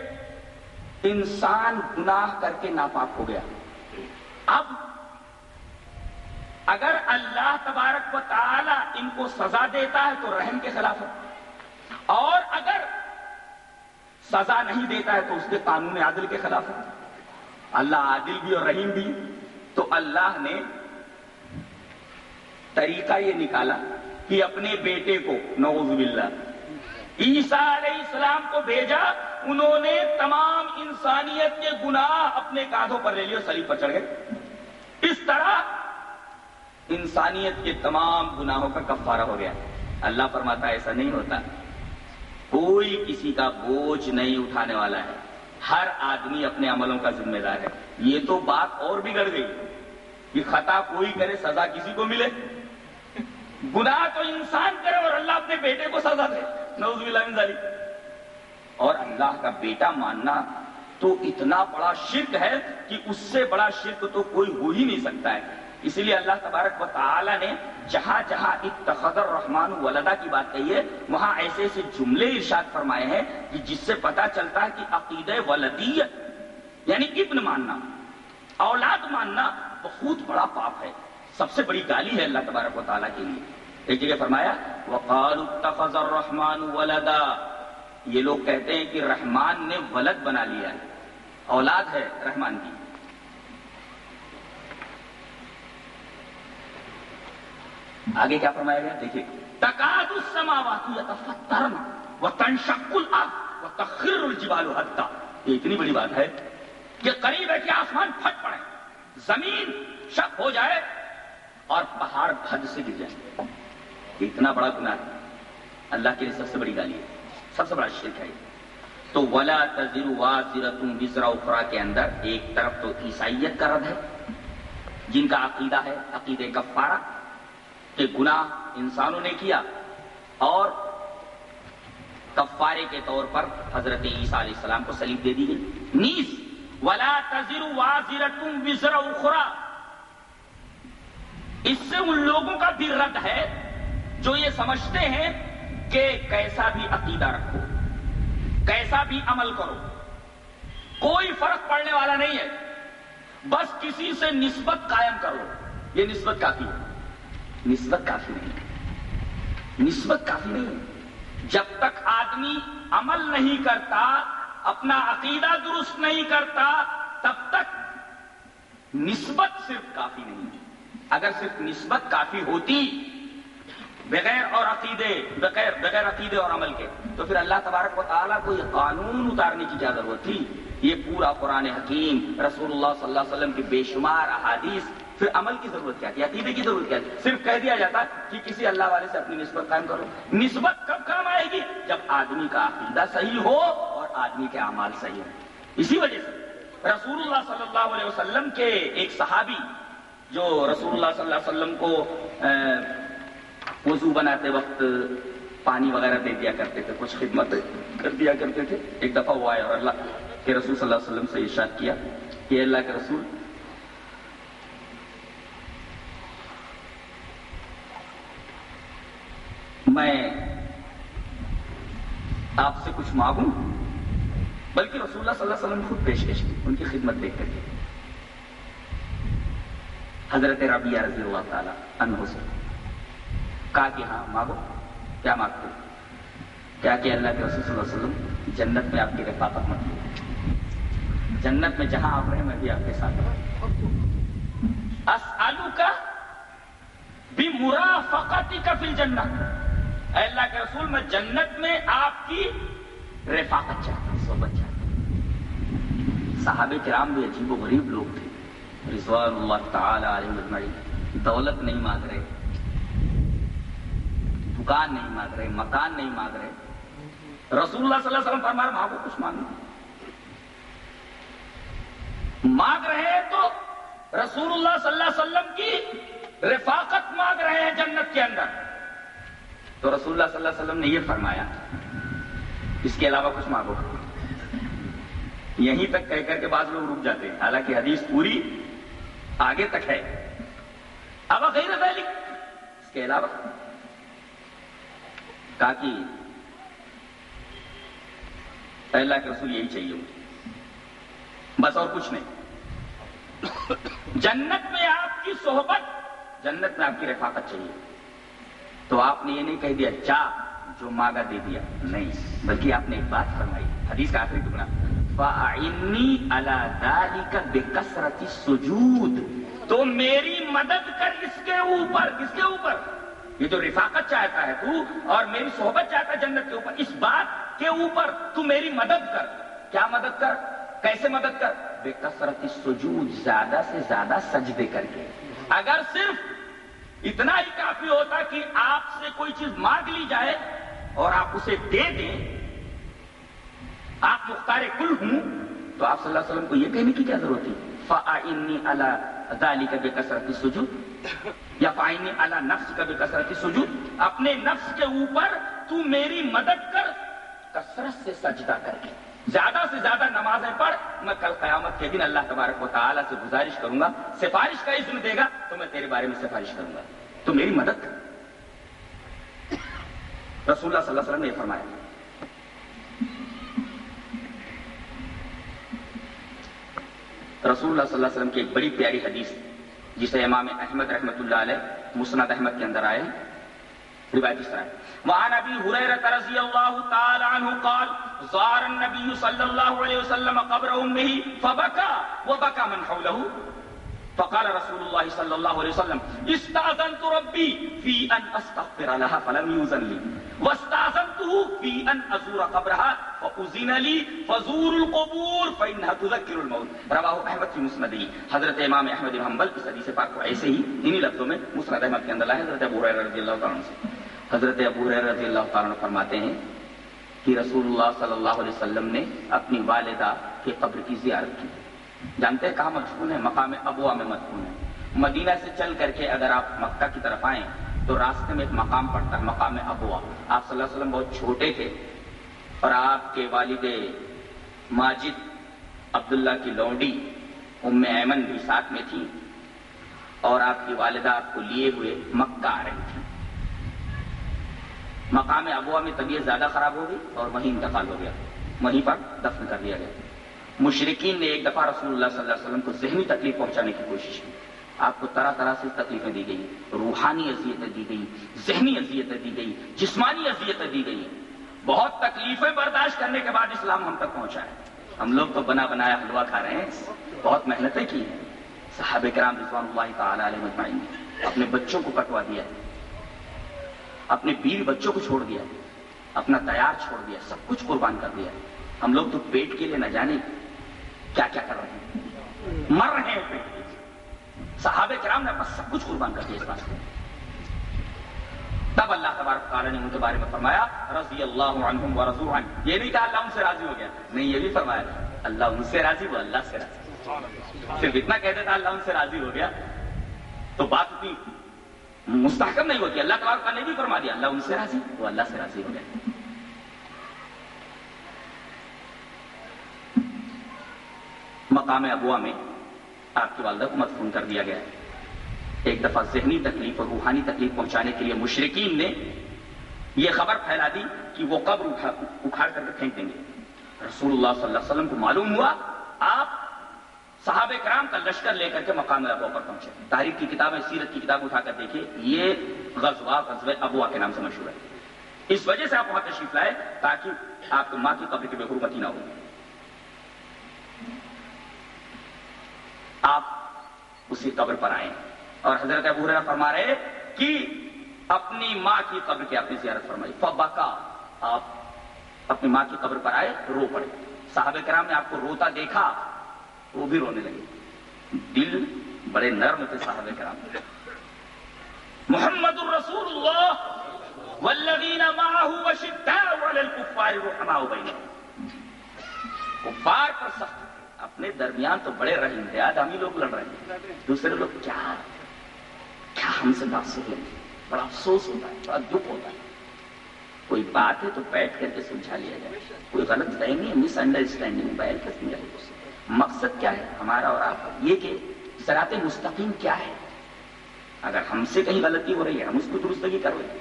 C: انسان گناہ کر کے ناپاک ہو گیا۔ اب اگر اللہ تبارک و تعالی ان کو سزا دیتا ہے تو رحم کے خلاف ہے۔ اور اگر سزا نہیں دیتا ہے تو اس کے قانون عادل کے خلاف ہے۔ اللہ عادل بھی اور رحیم بھی، تو اللہ نے طریقہ یہ نکالا کہ اپنے بیٹے کو، نعوذ باللہ، عیسیٰ علیہ السلام کو بھیجا، انہوں نے تمام انسانیت کے گناہ اپنے کاندھوں پر لے لیے سلیب پر چڑھ گئے۔ اس طرح انسانیت کے تمام گناہوں کا کفارہ ہو گیا۔ اللہ فرماتا ایسا نہیں ہوتا۔ کوئی کسی کا بوجھ نہیں اٹھانے والا ہے۔ ہر آدمی اپنے عملوں کا ذمہ دار ہے۔ یہ تو بات اور بگڑ گئی کہ خطا کوئی کرے، سزا کسی کو ملے۔ گناہ تو انسان کرے اور اللہ اپنے بیٹے کو سزا دے۔ نوز ذالک اور اللہ کا بیٹا ماننا تو اتنا بڑا شرک ہے کہ اس سے بڑا شرک تو کوئی ہو ہی نہیں سکتا ہے۔ اس لیے اللہ تبارک و تعالی نے جہاں جہاں اتخذ الرحمن ولدا کی بات کہی ہے، وہاں ایسے ایسے جملے ارشاد فرمائے ہیں کہ جس سے پتا چلتا ہے کہ عقیدہ ولدیت یعنی ابن ماننا، اولاد ماننا بہت بڑا پاپ ہے۔ سب سے بڑی گالی ہے اللہ تبارک و تعالیٰ کے لیے۔ ایک جگہ فرمایا وقال اتخذ الرحمن ولدا۔ یہ لوگ کہتے ہیں کہ رحمان نے ولد بنا لیا ہے۔ اولاد ہے رحمان کی۔ آگے کیا فرمایا گیا؟ دیکھیے۔ تقاد السماوات يتفطرن وتنشق الارض وتخر الجبال حتى یہ اتنی بڑی بات ہے کہ قریب ہے کہ آسمان پھٹ پڑے۔ زمین شک ہو جائے اور پہاڑ بھد سے گر جائے۔ یہ اتنا بڑا گناہ ہے۔ اللہ کے لیے سب سے بڑی گالی ہے۔ سب سے بڑا شرک ہے تو ولا تزر وازرۃ وزر اخرى کے اندر ایک طرف تو عیسائیت کا رد ہے، جن کا عقیدہ ہے عقید کفارہ کہ گناہ انسانوں نے کیا اور کفارے کے طور پر حضرت عیسیٰ علیہ السلام کو سلیب دے دی گئی۔ نیز، ولا تزر وازرۃ وزر اخرى۔ اس سے ان لوگوں کا بھی رد ہے جو یہ سمجھتے ہیں کہ کیسا بھی عقیدہ رکھو، کیسا بھی عمل کرو، کوئی فرق پڑنے والا نہیں ہے۔ بس کسی سے نسبت قائم کرو، یہ نسبت کافی ہے۔ نسبت کافی نہیں نسبت کافی نہیں ہے۔ جب تک آدمی عمل نہیں کرتا، اپنا عقیدہ درست نہیں کرتا، تب تک نسبت صرف کافی نہیں اگر صرف نسبت کافی ہوتی بغیر اور عقیدے، بغیر بغیر عقیدے اور عمل کے، تو پھر اللہ تبارک و تعالیٰ کو یہ قانون اتارنے کی کیا ضرورت تھی؟ یہ پورا قرآن حکیم، رسول اللہ صلی اللہ علیہ وسلم کی بے شمار احادیث پھر عمل کی ضرورت کیا تھی؟ عقیدے کی ضرورت کیا تھی؟ صرف کہہ دیا جاتا کہ کسی اللہ والے سے اپنی نسبت قائم کرو۔ نسبت کب کام آئے گی؟ جب آدمی کا عقیدہ صحیح ہو اور آدمی کے اعمال صحیح ہو اسی وجہ سے رسول اللہ صلی اللہ علیہ وسلم کے ایک صحابی جو رسول اللہ صلی اللہ علیہ وسلم کو وضو بناتے وقت پانی وغیرہ دے دیا کرتے تھے، کچھ خدمت کر دیا کرتے تھے۔ ایک دفعہ وہ آئے اور اللہ کے رسول صلی اللہ علیہ وسلم سے ارشاد کیا کہ اللہ کے رسول میں آپ سے کچھ مانگوں؟ بلکہ رسول اللہ صلی اللہ علیہ وسلم خود پیشکش کی، ان کی خدمت دیکھ کر کے۔ حضرت ربیہ رضی اللہ تعالی عنہ سے کہا کہ ہاں مانگو۔ کیا مانگتے کیا کہ اللہ کے رسول صلی اللہ علیہ وسلم جنت میں آپ کی رفاقت مت ہو جنت میں جہاں آپ رہے میں بھی آپ کے ساتھ رہوں۔ اسالو کا بھی مرافقتی کا فل جنت اے اللہ کے رسول، میں جنت میں آپ کی رفاقت چاہتا ہوں، صحبت چاہتا ہوں۔ صحابہ کرام بھی عجیب و غریب لوگ تھے۔ رضوان اللہ تعالی علیہ مجمعین دولت نہیں مانگ رہے، دکان نہیں مانگ رہے، مکان نہیں مانگ رہے۔ رسول اللہ صلی اللہ علیہ وسلم فرمایا، مانگو، کچھ مانگو۔ مانگ رہے ہیں تو رسول اللہ صلی اللہ علیہ وسلم کی رفاقت مانگ رہے ہیں جنت کے اندر۔ تو رسول اللہ صلی اللہ علیہ وسلم نے یہ فرمایا، اس کے علاوہ کچھ مانگو۔ یہیں تک کہہ کر کے بعض لوگ رک جاتے ہیں، حالانکہ حدیث پوری آگے تک ہے۔ اب غیر ذلك اس کے علاوہ۔ کہا کہ اللہ کے رسول یہی چاہیے۔ مجھے بس اور کچھ نہیں۔ جنت میں آپ کی صحبت، جنت میں آپ کی رفاقت چاہیے۔ تو آپ نے یہ نہیں کہہ دیا جا جو مانگا دے دیا۔ نہیں، بلکہ آپ نے ایک بات فرمائی، حدیث کا آخری ٹکڑا۔ فَأَعِنِّي عَلَى ذَلِكَ تو میری مدد کر اس کے اوپر کس کے اوپر۔ یہ جو رفاقت چاہتا ہے تو، اور میری صحبت چاہتا ہے جنت کے اوپر۔ اس بات کے اوپر تو میری مدد کر۔ کیا مدد کر؟ کیسے مدد کر؟ بے کثرت سجود زیادہ سے زیادہ سجدے کر کے۔ اگر صرف اتنا ہی کافی ہوتا کہ آپ سے کوئی چیز مانگ لی جائے اور آپ اسے دے دیں۔ آپ مختار کل ہوں تو آپ صلی اللہ علیہ وسلم کو یہ کہنے کی کیا ضرورت تھی فَأَعِنِّي عَلَى ذَلِكَ بِكَسْرَةِ السُّجُودِ۔ یا فَأَعِنِّي عَلَى نَفْسِكَ بِكَسْرَةِ السُّجُودِ۔ اپنے نفس کے اوپر تو میری مدد کر۔ کثرت سے سجدہ کر کے۔ زیادہ سے زیادہ نمازیں پڑھ، میں کل قیامت کے دن اللہ تبارک و تعالیٰ سے گزارش کروں گا، سفارش کا عزم دے گا، تو میں تیرے بارے میں سفارش کروں گا۔ تو میری مدد کر۔ رسول اللہ صلی اللہ علیہ وسلم نے یہ فرمایا۔ رسول اللہ صلی اللہ علیہ وسلم کی ایک بڑی پیاری حدیث، جسے امام احمد رحمۃ اللہ علیہ، مسند احمد کے اندر آئے، روایت اس طرح وعن ابي هريره رضي الله تعالى عنه قال، زار النبي صلى الله عليه وسلم قبر امه فبكى وبكى من حوله فقال رسول الله صلى الله عليه وسلم استأذنت ربي في أن أستغفر لها فلم يوزن لي واستأذنته في أن أزور قبرها فأذن لي فزور القبور فإنها تذكر الموت۔ رواه أحمد في مسنده حضرت امام احمد بن حنبل اس حدیث پاک کو ایسے ہی انہی لفظوں میں مسند احمد کے اندر لائے حضرت ابو ہریرہ رضی اللہ تعالیٰ عنہ سے۔ حضرت ابو رضی اللہ تعالیٰ فرماتے ہیں کہ رسول اللہ صلی اللہ علیہ وسلم نے اپنی والدہ کی قبر کی زیارت کی۔ جانتے ہیں کہاں مدفون ہے؟ مقام ابوا میں مدفون ہے۔ مدینہ سے چل کر کے اگر آپ مکہ کی طرف آئیں تو راستے میں ایک مقام پڑتا ہے، مقام ابوا۔ آپ صلی اللہ علیہ وسلم بہت چھوٹے تھے اور آپ کے والد ماجد عبداللہ کی لونڈی ام ایمن بھی ساتھ میں تھی اور آپ کی والدہ آپ کو لیے ہوئے مکہ آ رہی تھی مقام ابوا میں طبیعت زیادہ خراب ہو گئی اور وہیں انتقال ہو گیا۔ وہیں پر دفن کر دیا گیا۔ مشرقین نے ایک دفعہ رسول اللہ صلی اللہ علیہ وسلم کو ذہنی تکلیف پہنچانے کی کوشش کی۔ آپ کو طرح طرح سے تکلیفیں دی گئی۔ روحانی اذیتیں دی گئی۔ ذہنی اذیتیں دی گئی۔ جسمانی اذیتیں دی گئی۔ بہت تکلیفیں برداشت کرنے کے بعد اسلام ہم تک پہنچا ہے۔ ہم لوگ تو بنا بنایا حلوہ کھا رہے ہیں۔ بہت محنتیں کی ہیں۔ صحاب کرام رضوان اللہ تعالی علیہ مجمعین نے اپنے بچوں کو کٹوا دیا ہے۔ اپنے بیوی بچوں کو چھوڑ دیا، اپنا تیار چھوڑ دیا، سب کچھ قربان کر دیا۔ ہم لوگ تو پیٹ کے لیے نہ جانے کیا کیا کر رہے ہیں۔ مر رہے ہیں پیٹ کے لیے۔ صحابہ کرام نے اپنا سب کچھ قربان کر دیا اس بات تب اللہ تبارک تعالیٰ نے ان کے بارے میں فرمایا رضی اللہ عنہم و رضو عنہ یہ نہیں کہا اللہ ان سے راضی ہو گیا۔ نہیں، یہ بھی فرمایا اللہ ان سے راضی وہ اللہ سے راضی۔ صرف اتنا کہہ دیتا اللہ ان سے راضی ہو گیا۔ تو بات اتنی مستحکم نہیں ہوتی، اللہ تبارک نے بھی فرما دیا، اللہ ان سے راضی، وہ اللہ سے راضی ہو گیا مقام ابوا میں آپ کی والدہ کو مدفون کر دیا گیا۔ ہے ایک دفعہ ذہنی تکلیف اور روحانی تکلیف پہنچانے کے لیے مشرقین نے یہ خبر پھیلا دی کہ وہ قبر اکھاڑ کر کے پھینک دیں گے۔ رسول اللہ صلی اللہ علیہ وسلم کو معلوم ہوا، آپ صحابہ کرام کا لشکر لے کر کے مقام ابوا پر پہنچے۔ تاریخ کی کتابیں سیرت کی کتاب اٹھا کر دیکھیے، یہ غزوہ غزوہ ابوا کے نام سے مشہور ہے۔ اس وجہ سے آپ وہاں تشریف لائے تاکہ آپ کی ماں کی قبر کی بے حرمتی نہ ہو۔ آپ اسی قبر پر آئے اور حضرت ابو ہریرہ فرما رہے کہ اپنی ماں کی قبر کی اپنی زیارت فرمائی۔ فبکا، آپ اپنی ماں کی قبر پر آئے، رو پڑے۔ صحابہ کرام نے آپ کو روتا دیکھا وہ بھی رونے لگے۔ دل بڑے نرم تھے صحابہ کرام۔ محمد الرسول اللہ والذین معه وشداء علی الكفار رحماء بینهم کفار پر سخت۔ اپنے درمیان تو بڑے رحیم تھے۔ آج ہم ہی لوگ لڑ رہے ہیں۔ دوسرے لوگ کیا کیا ہم سے بات سن لیں بڑا افسوس ہوتا ہے، بڑا دکھ ہوتا ہے۔ کوئی بات ہے تو بیٹھ کر کے سمجھا لیا جائے۔ کوئی غلط فہمی مس انڈرسٹینڈنگ بیٹھ کر سمجھا مقصد کیا ہے ہمارا اور آپ کا؟ یہ کہ سرات مستقیم کیا ہے؟ اگر ہم سے کہیں غلطی ہو رہی ہے، ہم اس کو درستگی کر رہے ہیں۔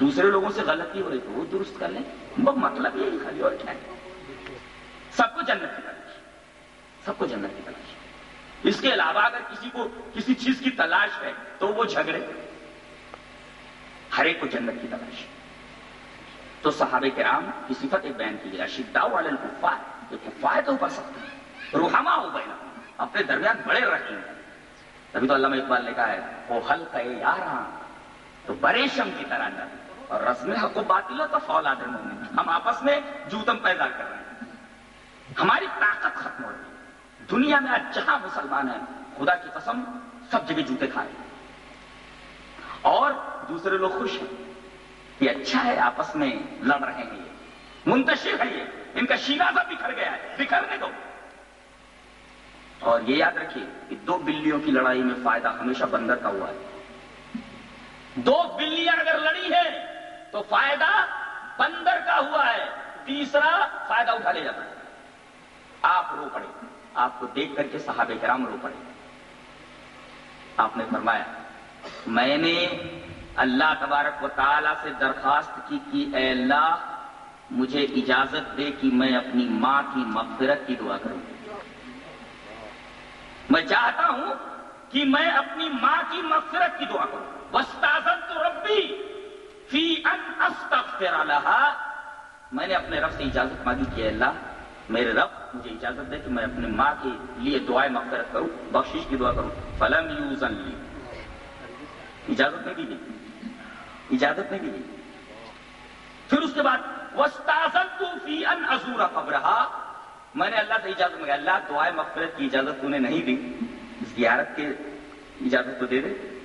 C: دوسرے لوگوں سے غلطی ہو رہی ہے تو وہ درست کر لیں۔ وہ مطلب یہی خالی اور کیا ہے؟ سب کو جنت کی تلاش سب کو جنت کی تلاش اس کے علاوہ اگر کسی کو کسی چیز کی تلاش ہے تو وہ جھگڑے۔ ہر ایک کو جنت کی تلاش تو صحابہ کرام کی صفت ایک بیان کی گیا شدہ والے کفار یہ کفار تو اوپر سکتے ہیں۔ روحما ہو گئے اپنے درمیان بڑے رہے ہیں۔ تبھی تو علامہ اقبال نے کہا ہے، وہ حل کا یار تو برے شم کی طرح نہ اور رسم حق و باطل تو فولاد مومن۔ ہم آپس میں جوتم پیدا کر رہے ہیں۔ ہماری طاقت ختم ہو رہی ہے۔ دنیا میں آج جہاں مسلمان ہیں، خدا کی قسم سب جگہ جوتے کھا رہے ہیں۔ اور دوسرے لوگ خوش ہیں۔ یہ اچھا ہے، آپس میں لڑ رہے ہیں یہ منتشر ہے یہ۔ ان کا شیرازہ بکھر گیا ہے۔ بکھرنے دو۔ اور یہ یاد رکھیے کہ دو بلیوں کی لڑائی میں فائدہ ہمیشہ بندر کا ہوا ہے۔ دو بلیاں اگر لڑی ہیں تو فائدہ بندر کا ہوا ہے، تیسرا فائدہ اٹھا لے جاتا ہے۔ آپ رو پڑے، آپ کو دیکھ کر کے صحابہ کرام رو پڑے۔ آپ نے فرمایا، میں نے اللہ تبارک و تعالی سے درخواست کی کہ اے اللہ، مجھے اجازت دے کہ میں اپنی ماں کی مغفرت کی دعا کروں۔ میں چاہتا ہوں کہ میں اپنی ماں کی مغفرت کی دعا کروں۔ وستازن تو ربی فی ان استغفر لها۔ میں نے اپنے رب سے اجازت مانگی کہ اللہ، میرے رب مجھے اجازت دے کہ میں اپنے ماں کے لیے دعائیں مغفرت کروں، بخشش کی دعا کروں۔ فلم یوزن لی اجازت نہیں دی گئی۔ اجازت نہیں دی گئی۔ پھر اس کے بعد وسطازن تو فی ان ازورا قبرہا میں نے اللہ سے اجازت مانگا اللہ دعائیں مغفرت کی اجازت تو نے نہیں دی۔ زیارت کے اجازت تو دے دے۔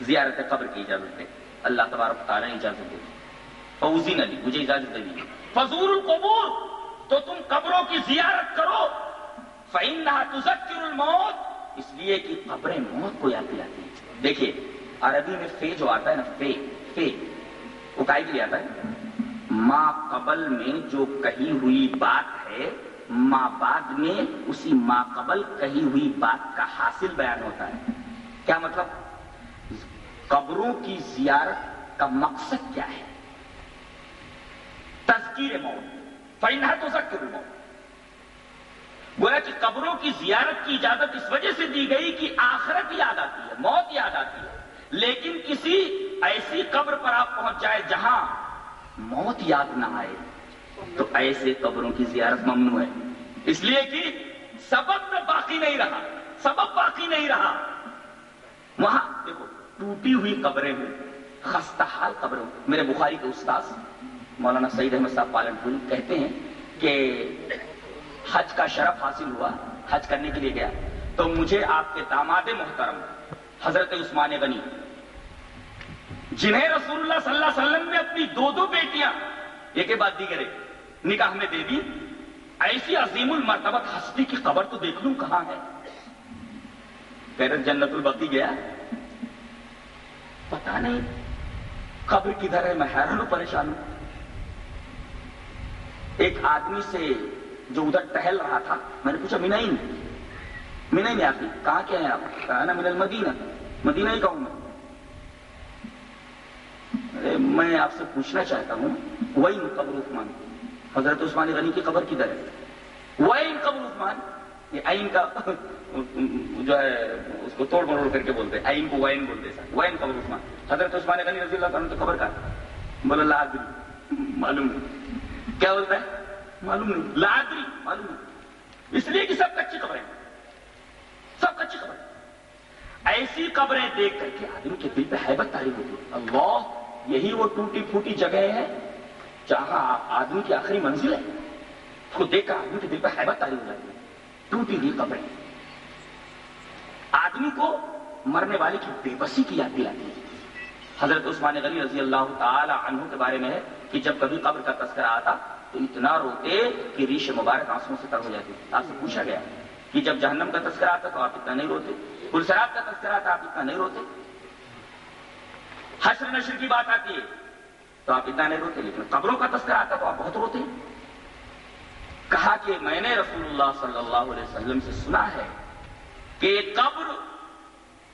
C: زیارت قبر کی اجازت دے۔ اللہ تبارک تعالیٰ نے اجازت دے دی۔ فوزی نبی مجھے اجازت دے دی فضور القبور، تو تم قبروں کی زیارت کرو۔ فَإِنَّهَا تُذَكِّرُ الْمَوْتِ۔ اس لیے کہ قبریں موت کو یاد دلاتی ہیں۔ دیکھیے، عربی میں فے جو آتا ہے نا، فے فے، وہ کائی کے لیے آتا ہے؟ ماں قبل میں جو کہی ہوئی بات ہے ماں بعد میں اسی ماں قبل کہی ہوئی بات کا حاصل بیان ہوتا ہے۔ کیا مطلب؟ قبروں کی زیارت کا مقصد کیا ہے؟ تذکیر موت۔ فائنہ تو ذکر موت گویا کہ قبروں کی زیارت کی اجازت اس وجہ سے دی گئی کہ آخرت یاد آتی ہے، موت یاد آتی ہے۔ لیکن کسی ایسی قبر پر آپ پہنچ جائے جہاں موت یاد نہ آئے۔ تو ایسے قبروں کی زیارت ممنوع ہے۔ اس لیے کہ سبب میں باقی نہیں رہا۔ سبب باقی نہیں رہا۔ وہاں دیکھو، ٹوٹی ہوئی قبریں ہوں خستہ حال قبریں ہوں میرے بخاری کے استاذ مولانا سعید احمد صاحب پالن پوری کہتے ہیں کہ حج کا شرف حاصل ہوا، حج کرنے کے لیے گیا۔ تو مجھے آپ کے داماد محترم حضرت عثمان غنی، جنہیں رسول اللہ صلی اللہ علیہ وسلم نے اپنی دو دو بیٹیاں، ایک کے بعد دیگرے نکاح میں دے دی، ایسی عظیم المرتبت ہستی کی قبر تو دیکھ لوں کہاں ہے؟ کہتے جنت البقی گیا؟ پتا نہیں، قبر کدھر ہے، میں حیران ہوں پریشان ہوں۔ ایک آدمی سے جو ادھر ٹہل رہا تھا، میں نے پوچھا مینائن مینائن آپ کی کہاں کیا ہے آپ؟ کہا نا، من المدینہ، مدینہ ہی کہوں میں۔ میں آپ سے پوچھنا چاہتا ہوں، وہی قبر عثمان۔ حضرت عثمان غنی کی قبر کدھر ہے؟ وہی قبر عثمان؟ یہ آئین کا جو ہے، اس کو توڑ مروڑ کر کے بولتے ہیں۔ آئین کو وائن بولتے ہیں وائن قبر عثمان۔ حضرت عثمان غنی رضی اللہ تعالیٰ تو خبر کا بولا لادری معلوم نہیں۔ کیا بولتا ہے؟ معلوم نہیں۔ لادری معلوم نہیں۔ اس لیے کہ سب کچی خبریں سب کچی خبریں ایسی قبریں دیکھ کر کے آدمی کے دل پہ حیبت تعریف ہوتی اللہ، یہی وہ ٹوٹی پھوٹی جگہ ہے جہاں آدمی کی آخری منزل ہے۔ اس کو دیکھ کر آدمی کے دل پہ حیبت تعریف ہو جاتی ہے۔ ٹوٹی ہوئی قبریں۔ آدمی کو مرنے والے کی بے بسی کی یاد دلاتی ہے۔ حضرت عثمان غنی رضی اللہ تعالی عنہ کے بارے میں ہے کہ جب کبھی قبر کا تذکرہ آتا تو اتنا روتے کہ ریش مبارک آنسوں سے تر ہو جاتی آپ سے پوچھا گیا کہ جب جہنم کا تذکرہ آتا تو آپ اتنا نہیں روتے؟ گلسرات کا تذکرہ آتا آپ اتنا نہیں روتے؟ حشر نشر کی بات آتی ہے۔ تو آپ اتنا نہیں روتے، لیکن قبروں کا تذکرہ آتا تو آپ بہت روتے کہا کہ میں نے رسول اللہ صلی اللہ علیہ وسلم سے سنا ہے کہ قبر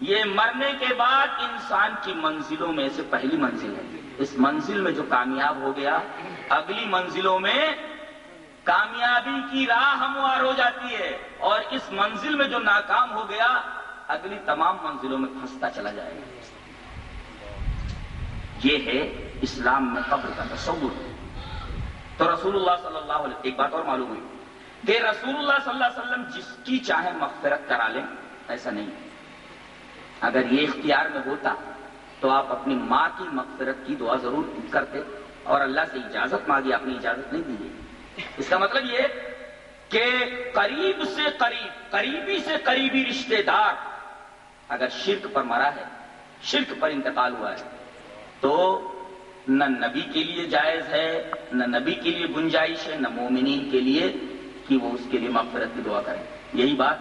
C: یہ مرنے کے بعد انسان کی منزلوں میں سے پہلی منزل ہے۔ اس منزل میں جو کامیاب ہو گیا، اگلی منزلوں میں کامیابی کی راہ ہموار ہو جاتی ہے۔ اور اس منزل میں جو ناکام ہو گیا، اگلی تمام منزلوں میں پھنستا چلا جائے گا۔ یہ ہے اسلام میں قبر کا تصور۔ تو رسول اللہ صلی اللہ علیہ ایک بات اور معلوم ہوئی کہ رسول اللہ صلی اللہ علیہ وسلم جس کی چاہے مغفرت کرا لیں، ایسا نہیں۔ اگر یہ اختیار میں ہوتا تو آپ اپنی ماں کی مغفرت کی دعا ضرور کرتے اور اللہ سے اجازت مانگی اپنی اجازت نہیں دی۔ اس کا مطلب یہ کہ قریب سے قریب، قریبی سے قریبی رشتہ دار اگر شرک پر مرا ہے، شرک پر انتقال ہوا ہے، تو نہ نبی کے لیے جائز ہے، نہ نبی کے لیے گنجائش ہے، نہ مومنین کے لیے کہ وہ اس کے لیے مغفرت کی دعا کریں۔ یہی بات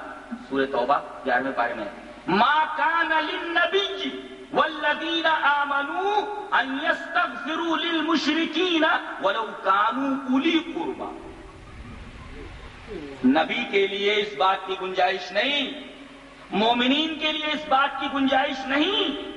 C: سورہ توبہ گیارہویں پارے میں ما کان للنبی والذین آمنوا ان یستغفروا للمشرکین ولو کانوا اولی قربا نبی کے لیے اس بات کی گنجائش نہیں، مومنین کے لیے اس بات کی گنجائش نہیں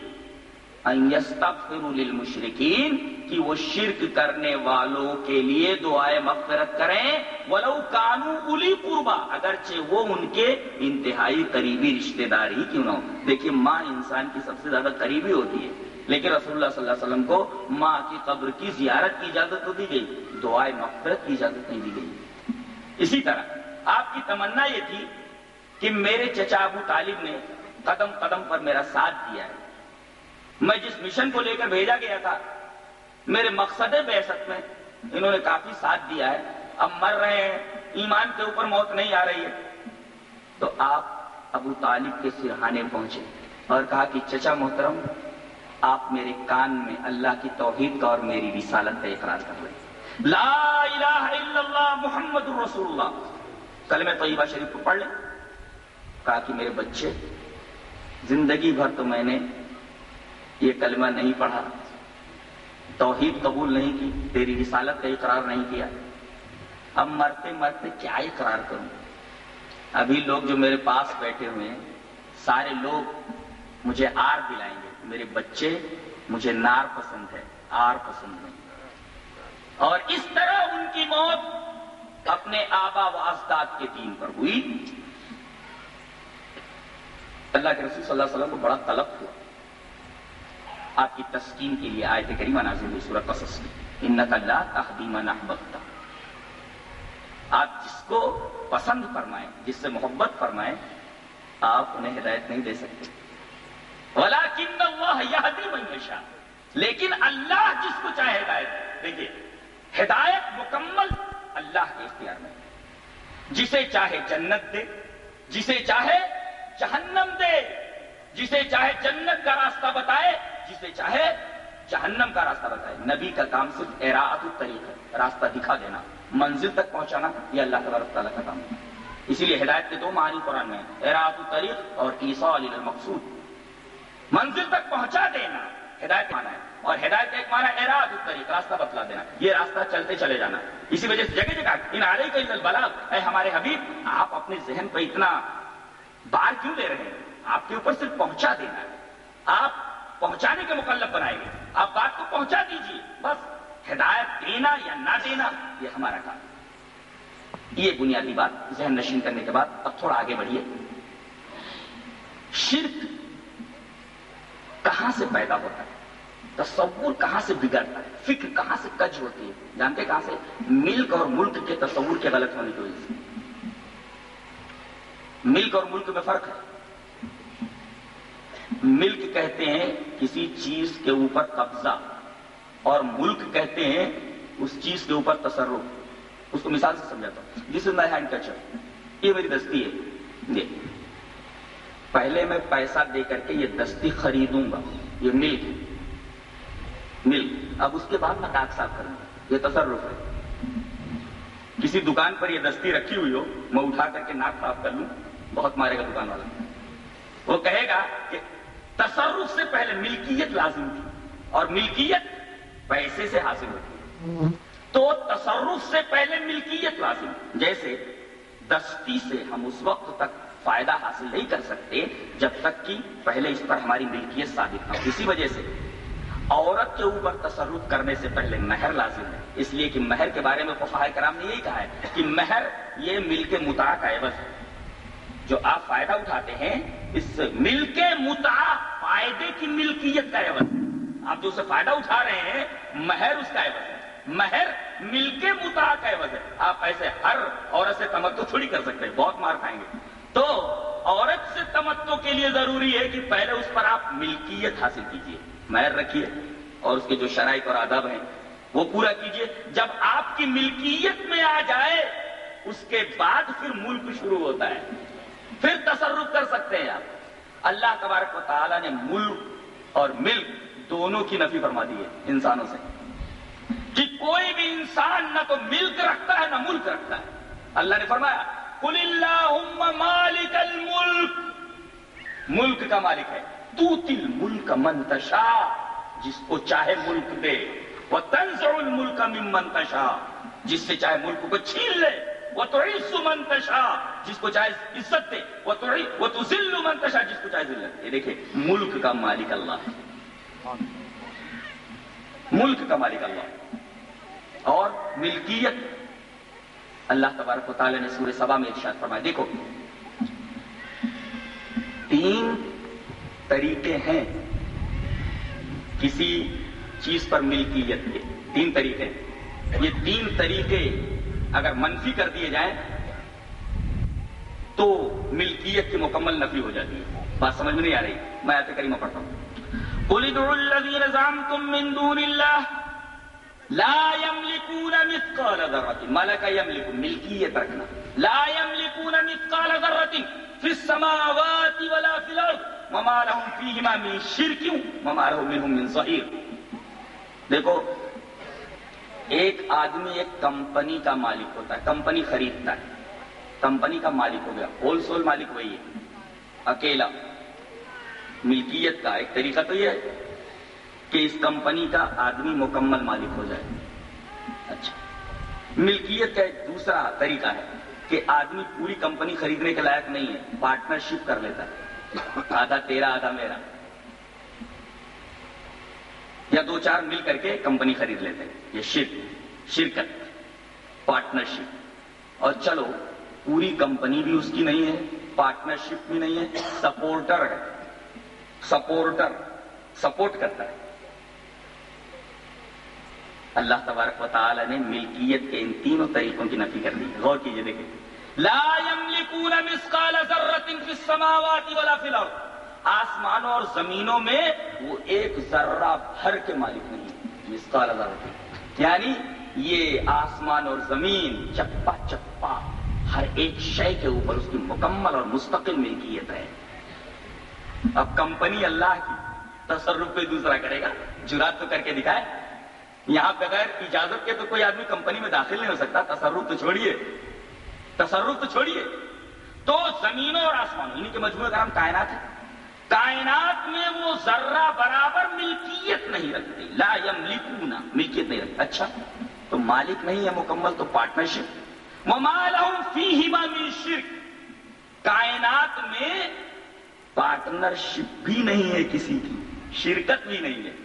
C: للمشرکین، کہ وہ شرک کرنے والوں کے لیے دعائیں مغفرت کریں۔ ولو کانو الی قربا اگرچہ وہ ان کے انتہائی قریبی رشتہ دار ہی کیوں نہ ہو دیکھیے، ماں انسان کی سب سے زیادہ قریبی ہوتی ہے۔ لیکن رسول اللہ صلی اللہ علیہ وسلم کو ماں کی قبر کی زیارت کی اجازت تو دی گئی دعائیں مغفرت کی اجازت نہیں دی گئی۔ اسی طرح، آپ کی تمنا یہ تھی کہ میرے چچا ابو طالب نے قدم قدم پر میرا ساتھ دیا ہے۔ میں جس مشن کو لے کر بھیجا گیا تھا، میرے مقصد بیست میں، انہوں نے کافی ساتھ دیا ہے۔ اب مر رہے ہیں، ایمان کے اوپر موت نہیں آ رہی ہے۔ تو آپ ابو طالب کے سرہانے پہنچے اور کہا کہ، چچا محترم، آپ میرے کان میں اللہ کی توحید کا اور میری رسالت کا اقرار کر رہے ہیں لا الہ الا اللہ محمد رسول اللہ۔ کلمہ طیبہ شریف کو پڑھ لیں۔ کہا کہ، میرے بچے، زندگی بھر تو میں نے یہ کلمہ نہیں پڑھا۔ توحید قبول نہیں کی، تیری رسالت کا اقرار نہیں کیا۔ اب مرتے مرتے کیا اقرار کروں؟ ابھی لوگ جو میرے پاس بیٹھے ہوئے ہیں، سارے لوگ مجھے آر دلائیں گے۔ میرے بچے مجھے نار پسند ہے، آر پسند نہیں۔ اور اس طرح ان کی موت اپنے آبا و اجداد کے دین پر ہوئی۔ اللہ کے رسول صلی اللہ علیہ وسلم کو بڑا طلب ہوا۔ آپ کی تسکین کے لیے آیت کریمہ نازل ہوئی، سورہ قصص میں انک اللہ تحدیم نحبتا آپ جس کو پسند فرمائیں، جس سے محبت فرمائیں، آپ انہیں ہدایت نہیں دے سکتے۔ ولیکن اللہ یہدی من یشاء لیکن اللہ جس کو چاہے ہدایت، دیکھیے، ہدایت مکمل اللہ کے اختیار میں۔ جسے چاہے جنت دے، جسے چاہے جہنم دے، جسے چاہے جنت کا راستہ بتائے جسے چاہے جہنم کا راستہ بتائے۔ نبی کا کام صرف اراعت الطریق ہے راستہ دکھا دینا، منزل تک پہنچانا، یہ اللہ تبارک تعالیٰ کا کام ہے۔ اسی لیے ہدایت کے دو معنی قرآن میں اراعت الطریق اور عیسیٰ علی المقصود۔ منزل تک پہنچا دینا، ہدایت مانا ہے۔ اور ہدایت کا ایک مانا اراعت الطریق راستہ بتلا دینا۔ یہ راستہ چلتے چلے جانا۔ اسی وجہ سے جگہ جگہ، ان علیہ کا البلاغ، اے ہمارے حبیب، آپ اپنے ذہن پہ اتنا بار کیوں لے رہے ہیں؟ آپ کے اوپر صرف پہنچا دینا ہے۔ آپ پہنچانے کے مکلف بنائے گے آپ بات کو پہنچا دیجیے بس ہدایت دینا یا نہ دینا، یہ ہمارا کام ہے۔ یہ بنیادی بات ذہن نشین کرنے کے بعد اب تھوڑا آگے بڑھیے۔ شرک کہاں سے پیدا ہوتا ہے؟ تصور کہاں سے بگڑتا ہے؟ فکر کہاں سے کج ہوتی ہے؟ جانتے کہاں سے؟ ملک اور ملک کے تصور کے غلط ہونے کی وجہ سے۔ ملک اور ملک میں فرق ہے۔ ملک کہتے ہیں کسی چیز کے اوپر قبضہ اور ملک کہتے ہیں اس چیز کے اوپر تصرف۔ اس کو مثال سے سمجھاتا ہوں۔ جس میں ہینڈ کچر یہ میری دستی ہے۔ یہ پہلے میں پیسہ دے کر کے یہ دستی خریدوں گا۔ یہ ملک ہے۔ ملک۔ اب اس کے بعد میں داغ صاف کروں گا۔ یہ تصرف ہے۔ کسی دکان پر یہ دستی رکھی ہوئی ہو، میں اٹھا کر کے ناک صاف کر لوں، بہت مارے گا دکان والا۔ وہ کہے گا کہ تصرف سے پہلے ملکیت لازم تھی اور ملکیت پیسے سے حاصل ہوتی تو تصرف سے پہلے ملکیت لازم جیسے دستی سے ہم اس وقت تک فائدہ حاصل نہیں کر سکتے جب تک کہ پہلے اس پر ہماری ملکیت ثابت نہ ہو۔ اسی وجہ سے عورت کے اوپر تصرف کرنے سے پہلے مہر لازم ہے۔ اس لیے کہ مہر کے بارے میں ففاہ کرام نے یہی کہا ہے کہ مہر یہ مل کے متا کا عوض ہے۔ جو آپ فائدہ اٹھاتے ہیں، اس مل کے متا فائدے کی ملکیت کا عوض ہے۔ آپ جو اسے فائدہ اٹھا رہے ہیں، مہر اس کا عوض ہے۔ مہر مل کے متا کا عوض ہے۔ آپ ایسے ہر عورت سے تمتو تھوڑی کر سکتے ہیں، بہت مار کھائیں گے۔ تو عورت سے تمتو کے لیے ضروری ہے کہ پہلے اس پر آپ ملکیت حاصل کیجیے مہر رکھیے اور اس کے جو شرائط اور آداب ہیں، وہ پورا کیجیے جب آپ کی ملکیت میں آ جائے، اس کے بعد پھر ملک شروع ہوتا ہے۔ پھر تصرف کر سکتے ہیں آپ۔ اللہ تبارک و تعالیٰ نے ملک اور ملک دونوں کی نفی فرما دی ہے انسانوں سے۔ کہ کوئی بھی انسان نہ تو ملک رکھتا ہے، نہ ملک رکھتا ہے۔ اللہ نے فرمایا کل اللہ مالک الملک ملک کا مالک ہے۔ تو تل ملک منتشا جس کو چاہے ملک دے۔ وہ تنزع الملک من منتشا جس سے چاہے ملک کو چھین لے۔ وہ تو منتشا جس کو چاہے عزت دے وہ تو وہ تو ذل منتشا جس کو چاہے ذلت یہ دیکھیں، ملک کا مالک اللہ۔ ہے ملک کا مالک اللہ۔ اور ملکیت۔ اللہ تبارک و تعالیٰ نے سورہ سبا میں ارشاد فرمایا۔ دیکھو، تین طریقے ہیں کسی چیز پر ملکیت کے۔ تین طریقے یہ تین طریقے اگر منفی کر دیے جائیں تو ملکیت کی مکمل نفی ہو جاتی ہے۔ بات سمجھ میں نہیں آ رہی؟ میں آیت کریمہ پڑھتا ہوں۔ قل ادعوا الذين زعمتم من دون الله لا يملكون مثقال ذرة ملك يملك ملكية رکھنا۔ لا يملكون مثقال ذرة في السماوات ولا في الأرض وما لهم فيهما من شرك وما له منهم من ظهير دیکھو ایک آدمی ایک کمپنی کا مالک ہوتا ہے، کمپنی خریدتا ہے۔ کمپنی کا مالک ہو گیا، ہول سول مالک وہی ہے۔ اکیلا۔ ملکیت کا ایک طریقہ تو یہ ہے کہ اس کمپنی کا آدمی مکمل مالک ہو جائے۔ اچھا۔ ملکیت کا ایک دوسرا طریقہ ہے کہ آدمی پوری کمپنی خریدنے کے لائق نہیں ہے، پارٹنرشپ کر لیتا ہے۔ آدھا تیرا، آدھا میرا۔ یا دو چار مل کر کے کمپنی خرید لیتے ہیں۔ یہ شرک، شرکت پارٹنرشپ اور چلو، پوری کمپنی بھی اس کی نہیں ہے پارٹنرشپ بھی نہیں ہے سپورٹر ہے۔ سپورٹر سپورٹ کرتا ہے۔ اللہ تبارک و تعالی نے ملکیت کے ان تینوں طریقوں کی نفی کر دی۔ غور کیجیے دیکھیں۔ لا يملكون مثقال ذرة في السماوات ولا في الارض۔ آسمانوں اور زمینوں میں وہ ایک ذرہ بھر کے مالک نہیں مثقال ذرہ۔ یعنی یہ آسمان اور زمین چپا چپا ہر ایک شے کے اوپر اس کی مکمل اور مستقل ملکیت ہے۔ اب کمپنی اللہ کی تصرف پہ دوسرا کرے گا؟ جرات تو کر کے دکھائے۔ یہاں بغیر اجازت کے تو کوئی آدمی کمپنی میں داخل نہیں ہو سکتا۔ تصرف تو چھوڑیے۔ تصرف تو چھوڑیے۔ تو زمینوں اور آسمانوں انہیں کے مجموعے کا نام کائنات ہے۔ کائنات میں وہ ذرہ برابر ملکیت نہیں رکھتے۔ لا یملکونا ملکیت نہیں رکھتے۔ اچھا تو مالک نہیں ہے مکمل، تو پارٹنرشپ وما فیہما من شرک۔ کائنات میں پارٹنرشپ بھی نہیں ہے کسی کی، شرکت بھی نہیں ہے۔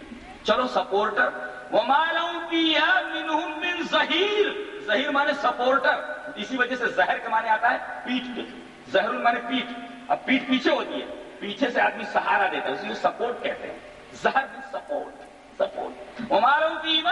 C: چلو سپورٹر وما فیہا منہم من ظہیر مانے سپورٹر اسی وجہ سے زہر کے معنی آتا ہے پیٹ پہ زہر مانے پیٹ اب پیٹ پیچھے ہوتی ہے۔ پیچھے سے آدمی سہارا دیتا ہے اسی کو سپورٹ کہتے ہیں۔ زہر بھی سپورٹ سپورٹ۔ ہماروں کی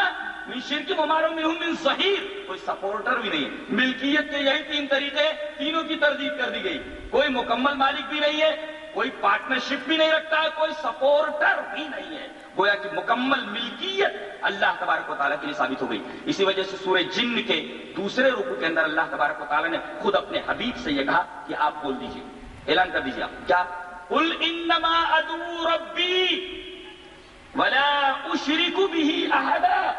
C: من شرک ہماروں میں من ظہیر کوئی سپورٹر بھی نہیں ملکیت کے یہی تین طریقے تینوں کی تردید کر دی گئی۔ کوئی مکمل مالک بھی نہیں ہے، کوئی پارٹنرشپ بھی نہیں رکھتا ہے کوئی سپورٹر بھی نہیں ہے۔ گویا کہ مکمل ملکیت اللہ تبارک و تعالیٰ کے لیے ثابت ہو گئی۔ اسی وجہ سے سورہ جن کے دوسرے رکو کے اندر اللہ تبارک و تعالیٰ نے خود اپنے حبیب سے یہ کہا کہ آپ بول دیجیے اعلان کر دیجیے آپ۔ کیا؟ قل انما ادعو ربی ولا اشرک به احدا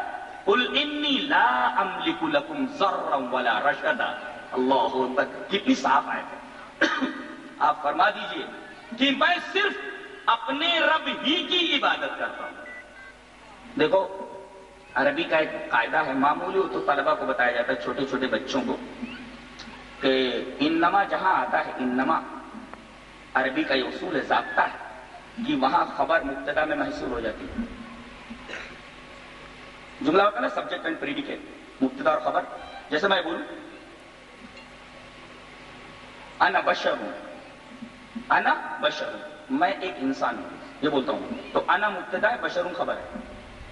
C: قل انی لا املک لکم ذرا ولا رشدا. اللہ اکبر کتنی صاف آئے آپ فرما دیجیے کہ میں صرف اپنے رب ہی کی عبادت کرتا ہوں. دیکھو، عربی کا ایک قاعدہ ہے، معمولی ہو تو طلبہ کو بتایا جاتا ہے، چھوٹے چھوٹے بچوں کو، کہ انما جہاں آتا ہے، انما عربی کا یہ اصول ہے، ضابطہ ہے۔ کہ وہاں خبر مبتدا میں محسوس ہو جاتی ہے۔ جملہ ہوتا ہے نا سبجیکٹ اینڈ پریڈیکیٹ مبتدا اور خبر۔ جیسے میں بولوں، انا بشر ہوں انا بشر ہوں میں ایک انسان ہوں، یہ بولتا ہوں۔ تو انا مبتدا ہے بشر ہوں خبر ہے۔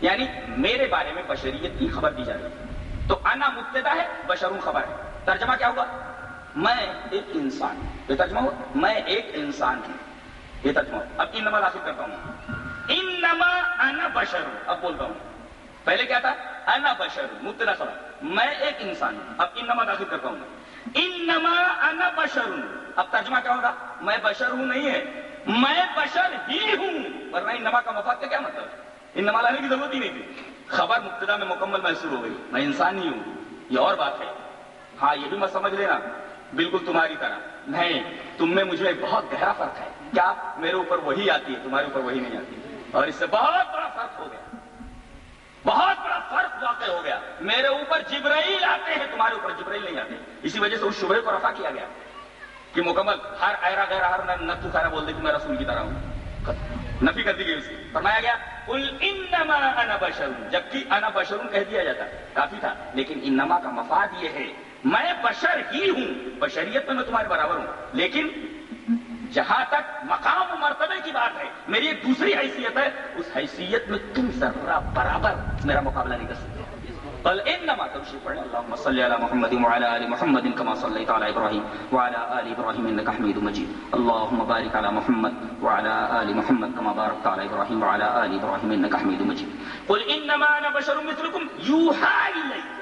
C: یعنی میرے بارے میں بشریت کی خبر دی جا رہی ہے۔ تو انا مبتدا ہے بشر ہوں خبر ہے۔ ترجمہ کیا ہوگا میں ایک انسان ہوں۔ یہ ترجمہ ہو میں ایک انسان ہوں۔ یہ ترجمہ ہو اب ان نما داخل کرتا ہوں۔ ان نما انا بشر۔ ہوں اب بولتا ہوں۔ پہلے کیا تھا؟ انا بشر۔ ہوں مبتدا خبر میں ایک انسان ہوں۔ اب ان نما داخل کرتا ہوں۔ ان نما انا بشر۔ ہوں اب ترجمہ کیا ہوگا؟ میں بشر ہوں نہیں ہے۔ میں بشر ہی ہوں۔ ورنہ ان نما کا مفاد کا کیا مطلب؟ ہے ان نما لانے کی ضرورت ہی نہیں تھی۔ خبر مبتدا میں مکمل محسوس ہو گئی۔ میں انسان ہی ہوں۔ یہ اور بات ہے۔ ہاں یہ بھی میں سمجھ لینا۔ بالکل تمہاری طرح۔ نہیں، تم میں مجھے بہت گہرا فرق ہے۔ کیا میرے اوپر وہی آتی ہے، تمہارے اوپر وہی نہیں آتی؟ اور اس سے بہت بڑا فرق ہو گیا۔ بہت بڑا فرق واقع ہو گیا۔ میرے اوپر جبرائیل آتے ہیں، تمہارے اوپر جبرائیل نہیں آتے۔ اسی وجہ سے اس شبہ کو رفع کیا گیا کہ مکمل ہر ایرا غیرا ہر نتو خیرا بول دے کہ میں رسول کی طرح ہوں۔ نفی کر دی گئی اس کی۔ فرمایا گیا، قل انما انا بشر۔ جبکہ انا بشر کہہ دیا جاتا، کافی تھا، لیکن انما کا مفاد یہ ہے میں بشر ہی ہوں، بشریت میں میں تمہارے برابر ہوں۔ لیکن جہاں تک مقام و مرتبے کی بات ہے، میری ایک دوسری حیثیت ہے، اس حیثیت میں تم ذرہ برابر میرا مقابلہ نہیں کر سکتے۔ قل انما تمشي پڑھیں اللهم صل على محمد وعلى ال محمد كما صليت على ابراهيم وعلى ال ابراهيم انك حميد مجيد۔ اللهم بارك على محمد وعلى ال محمد كما باركت على ابراهيم وعلى ال ابراهيم انك حميد مجيد۔ قل انما انا بشر مثلكم، يوحى الي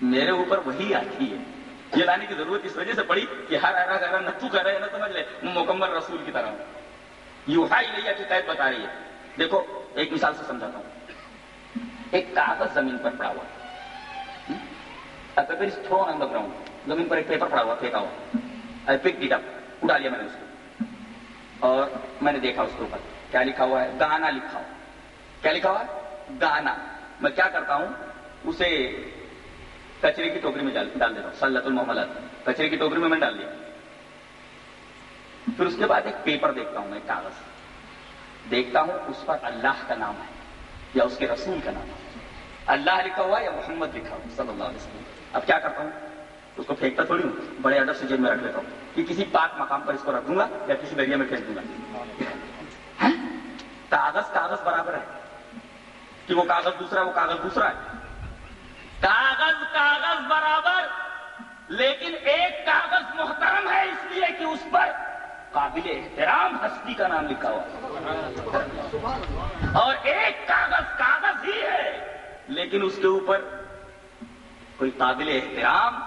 C: میرے اوپر وہی آتی ہے۔ یہ لانے کی ضرورت اس وجہ سے پڑی کہ ہر ارا اگر نتو کر رہے ہیں نا سمجھ لے۔ مکمل رسول کی طرح یوحا الیہ کی قید بتا رہی ہے۔ دیکھو، ایک مثال سے سمجھاتا ہوں۔ ایک کاغذ زمین پر پڑا ہوا۔ Paper is thrown on the ground زمین پر ایک پیپر پڑا ہوا، پھینکا ہوا۔ آئی پک اٹ اپ اڑا لیا میں نے اس کو۔ اور میں نے دیکھا اس کے اوپر۔ کیا لکھا ہوا ہے؟ گانا لکھا ہوا۔ کیا لکھا ہوا ہے؟ گانا۔ میں کیا کرتا ہوں؟ اسے کچرے کی ٹوکری میں ڈال دیتا ہوں سلت المحملات۔ کچرے کی ٹوکری میں میں ڈال دیا۔ پھر اس کے بعد ایک پیپر دیکھتا ہوں میں کاغذ۔ دیکھتا ہوں اس پر اللہ کا نام ہے، یا اس کے رسول کا نام ہے۔ اللہ لکھا ہوا یا محمد لکھا ہوا صلی اللہ علیہ وسلم۔ اب کیا کرتا ہوں؟ اس کو پھینکتا تھوڑی ہوں، بڑے ادب سے جیب میں رکھ لیتا ہوں کہ کسی پاک مقام پر اس کو رکھ دوں گا یا کسی دریا میں پھینک دوں گا۔ ہاں؟ کاغذ کاغذ برابر ہے۔ کہ وہ کاغذ دوسرا وہ کاغذ دوسرا ہے۔ کاغذ کاغذ برابر، لیکن ایک کاغذ محترم ہے اس لیے کہ اس پر قابل احترام ہستی کا نام لکھا ہوا اور ایک کاغذ کاغذ ہی ہے، لیکن اس کے اوپر کوئی قابل احترام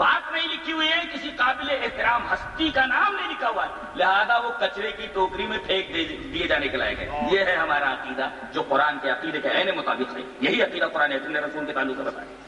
C: بات نہیں لکھی ہوئی ہے، کسی قابل احترام ہستی کا نام نہیں لکھا ہوا ہے۔ لہذا وہ کچرے کی ٹوکری میں پھینک دیے جانے کے لائق ہے۔ یہ ہے ہمارا عقیدہ جو قرآن کے عقیدے کے عین مطابق ہے۔ یہی عقیدہ قرآن نے رسول کے تعلق سے بتایا۔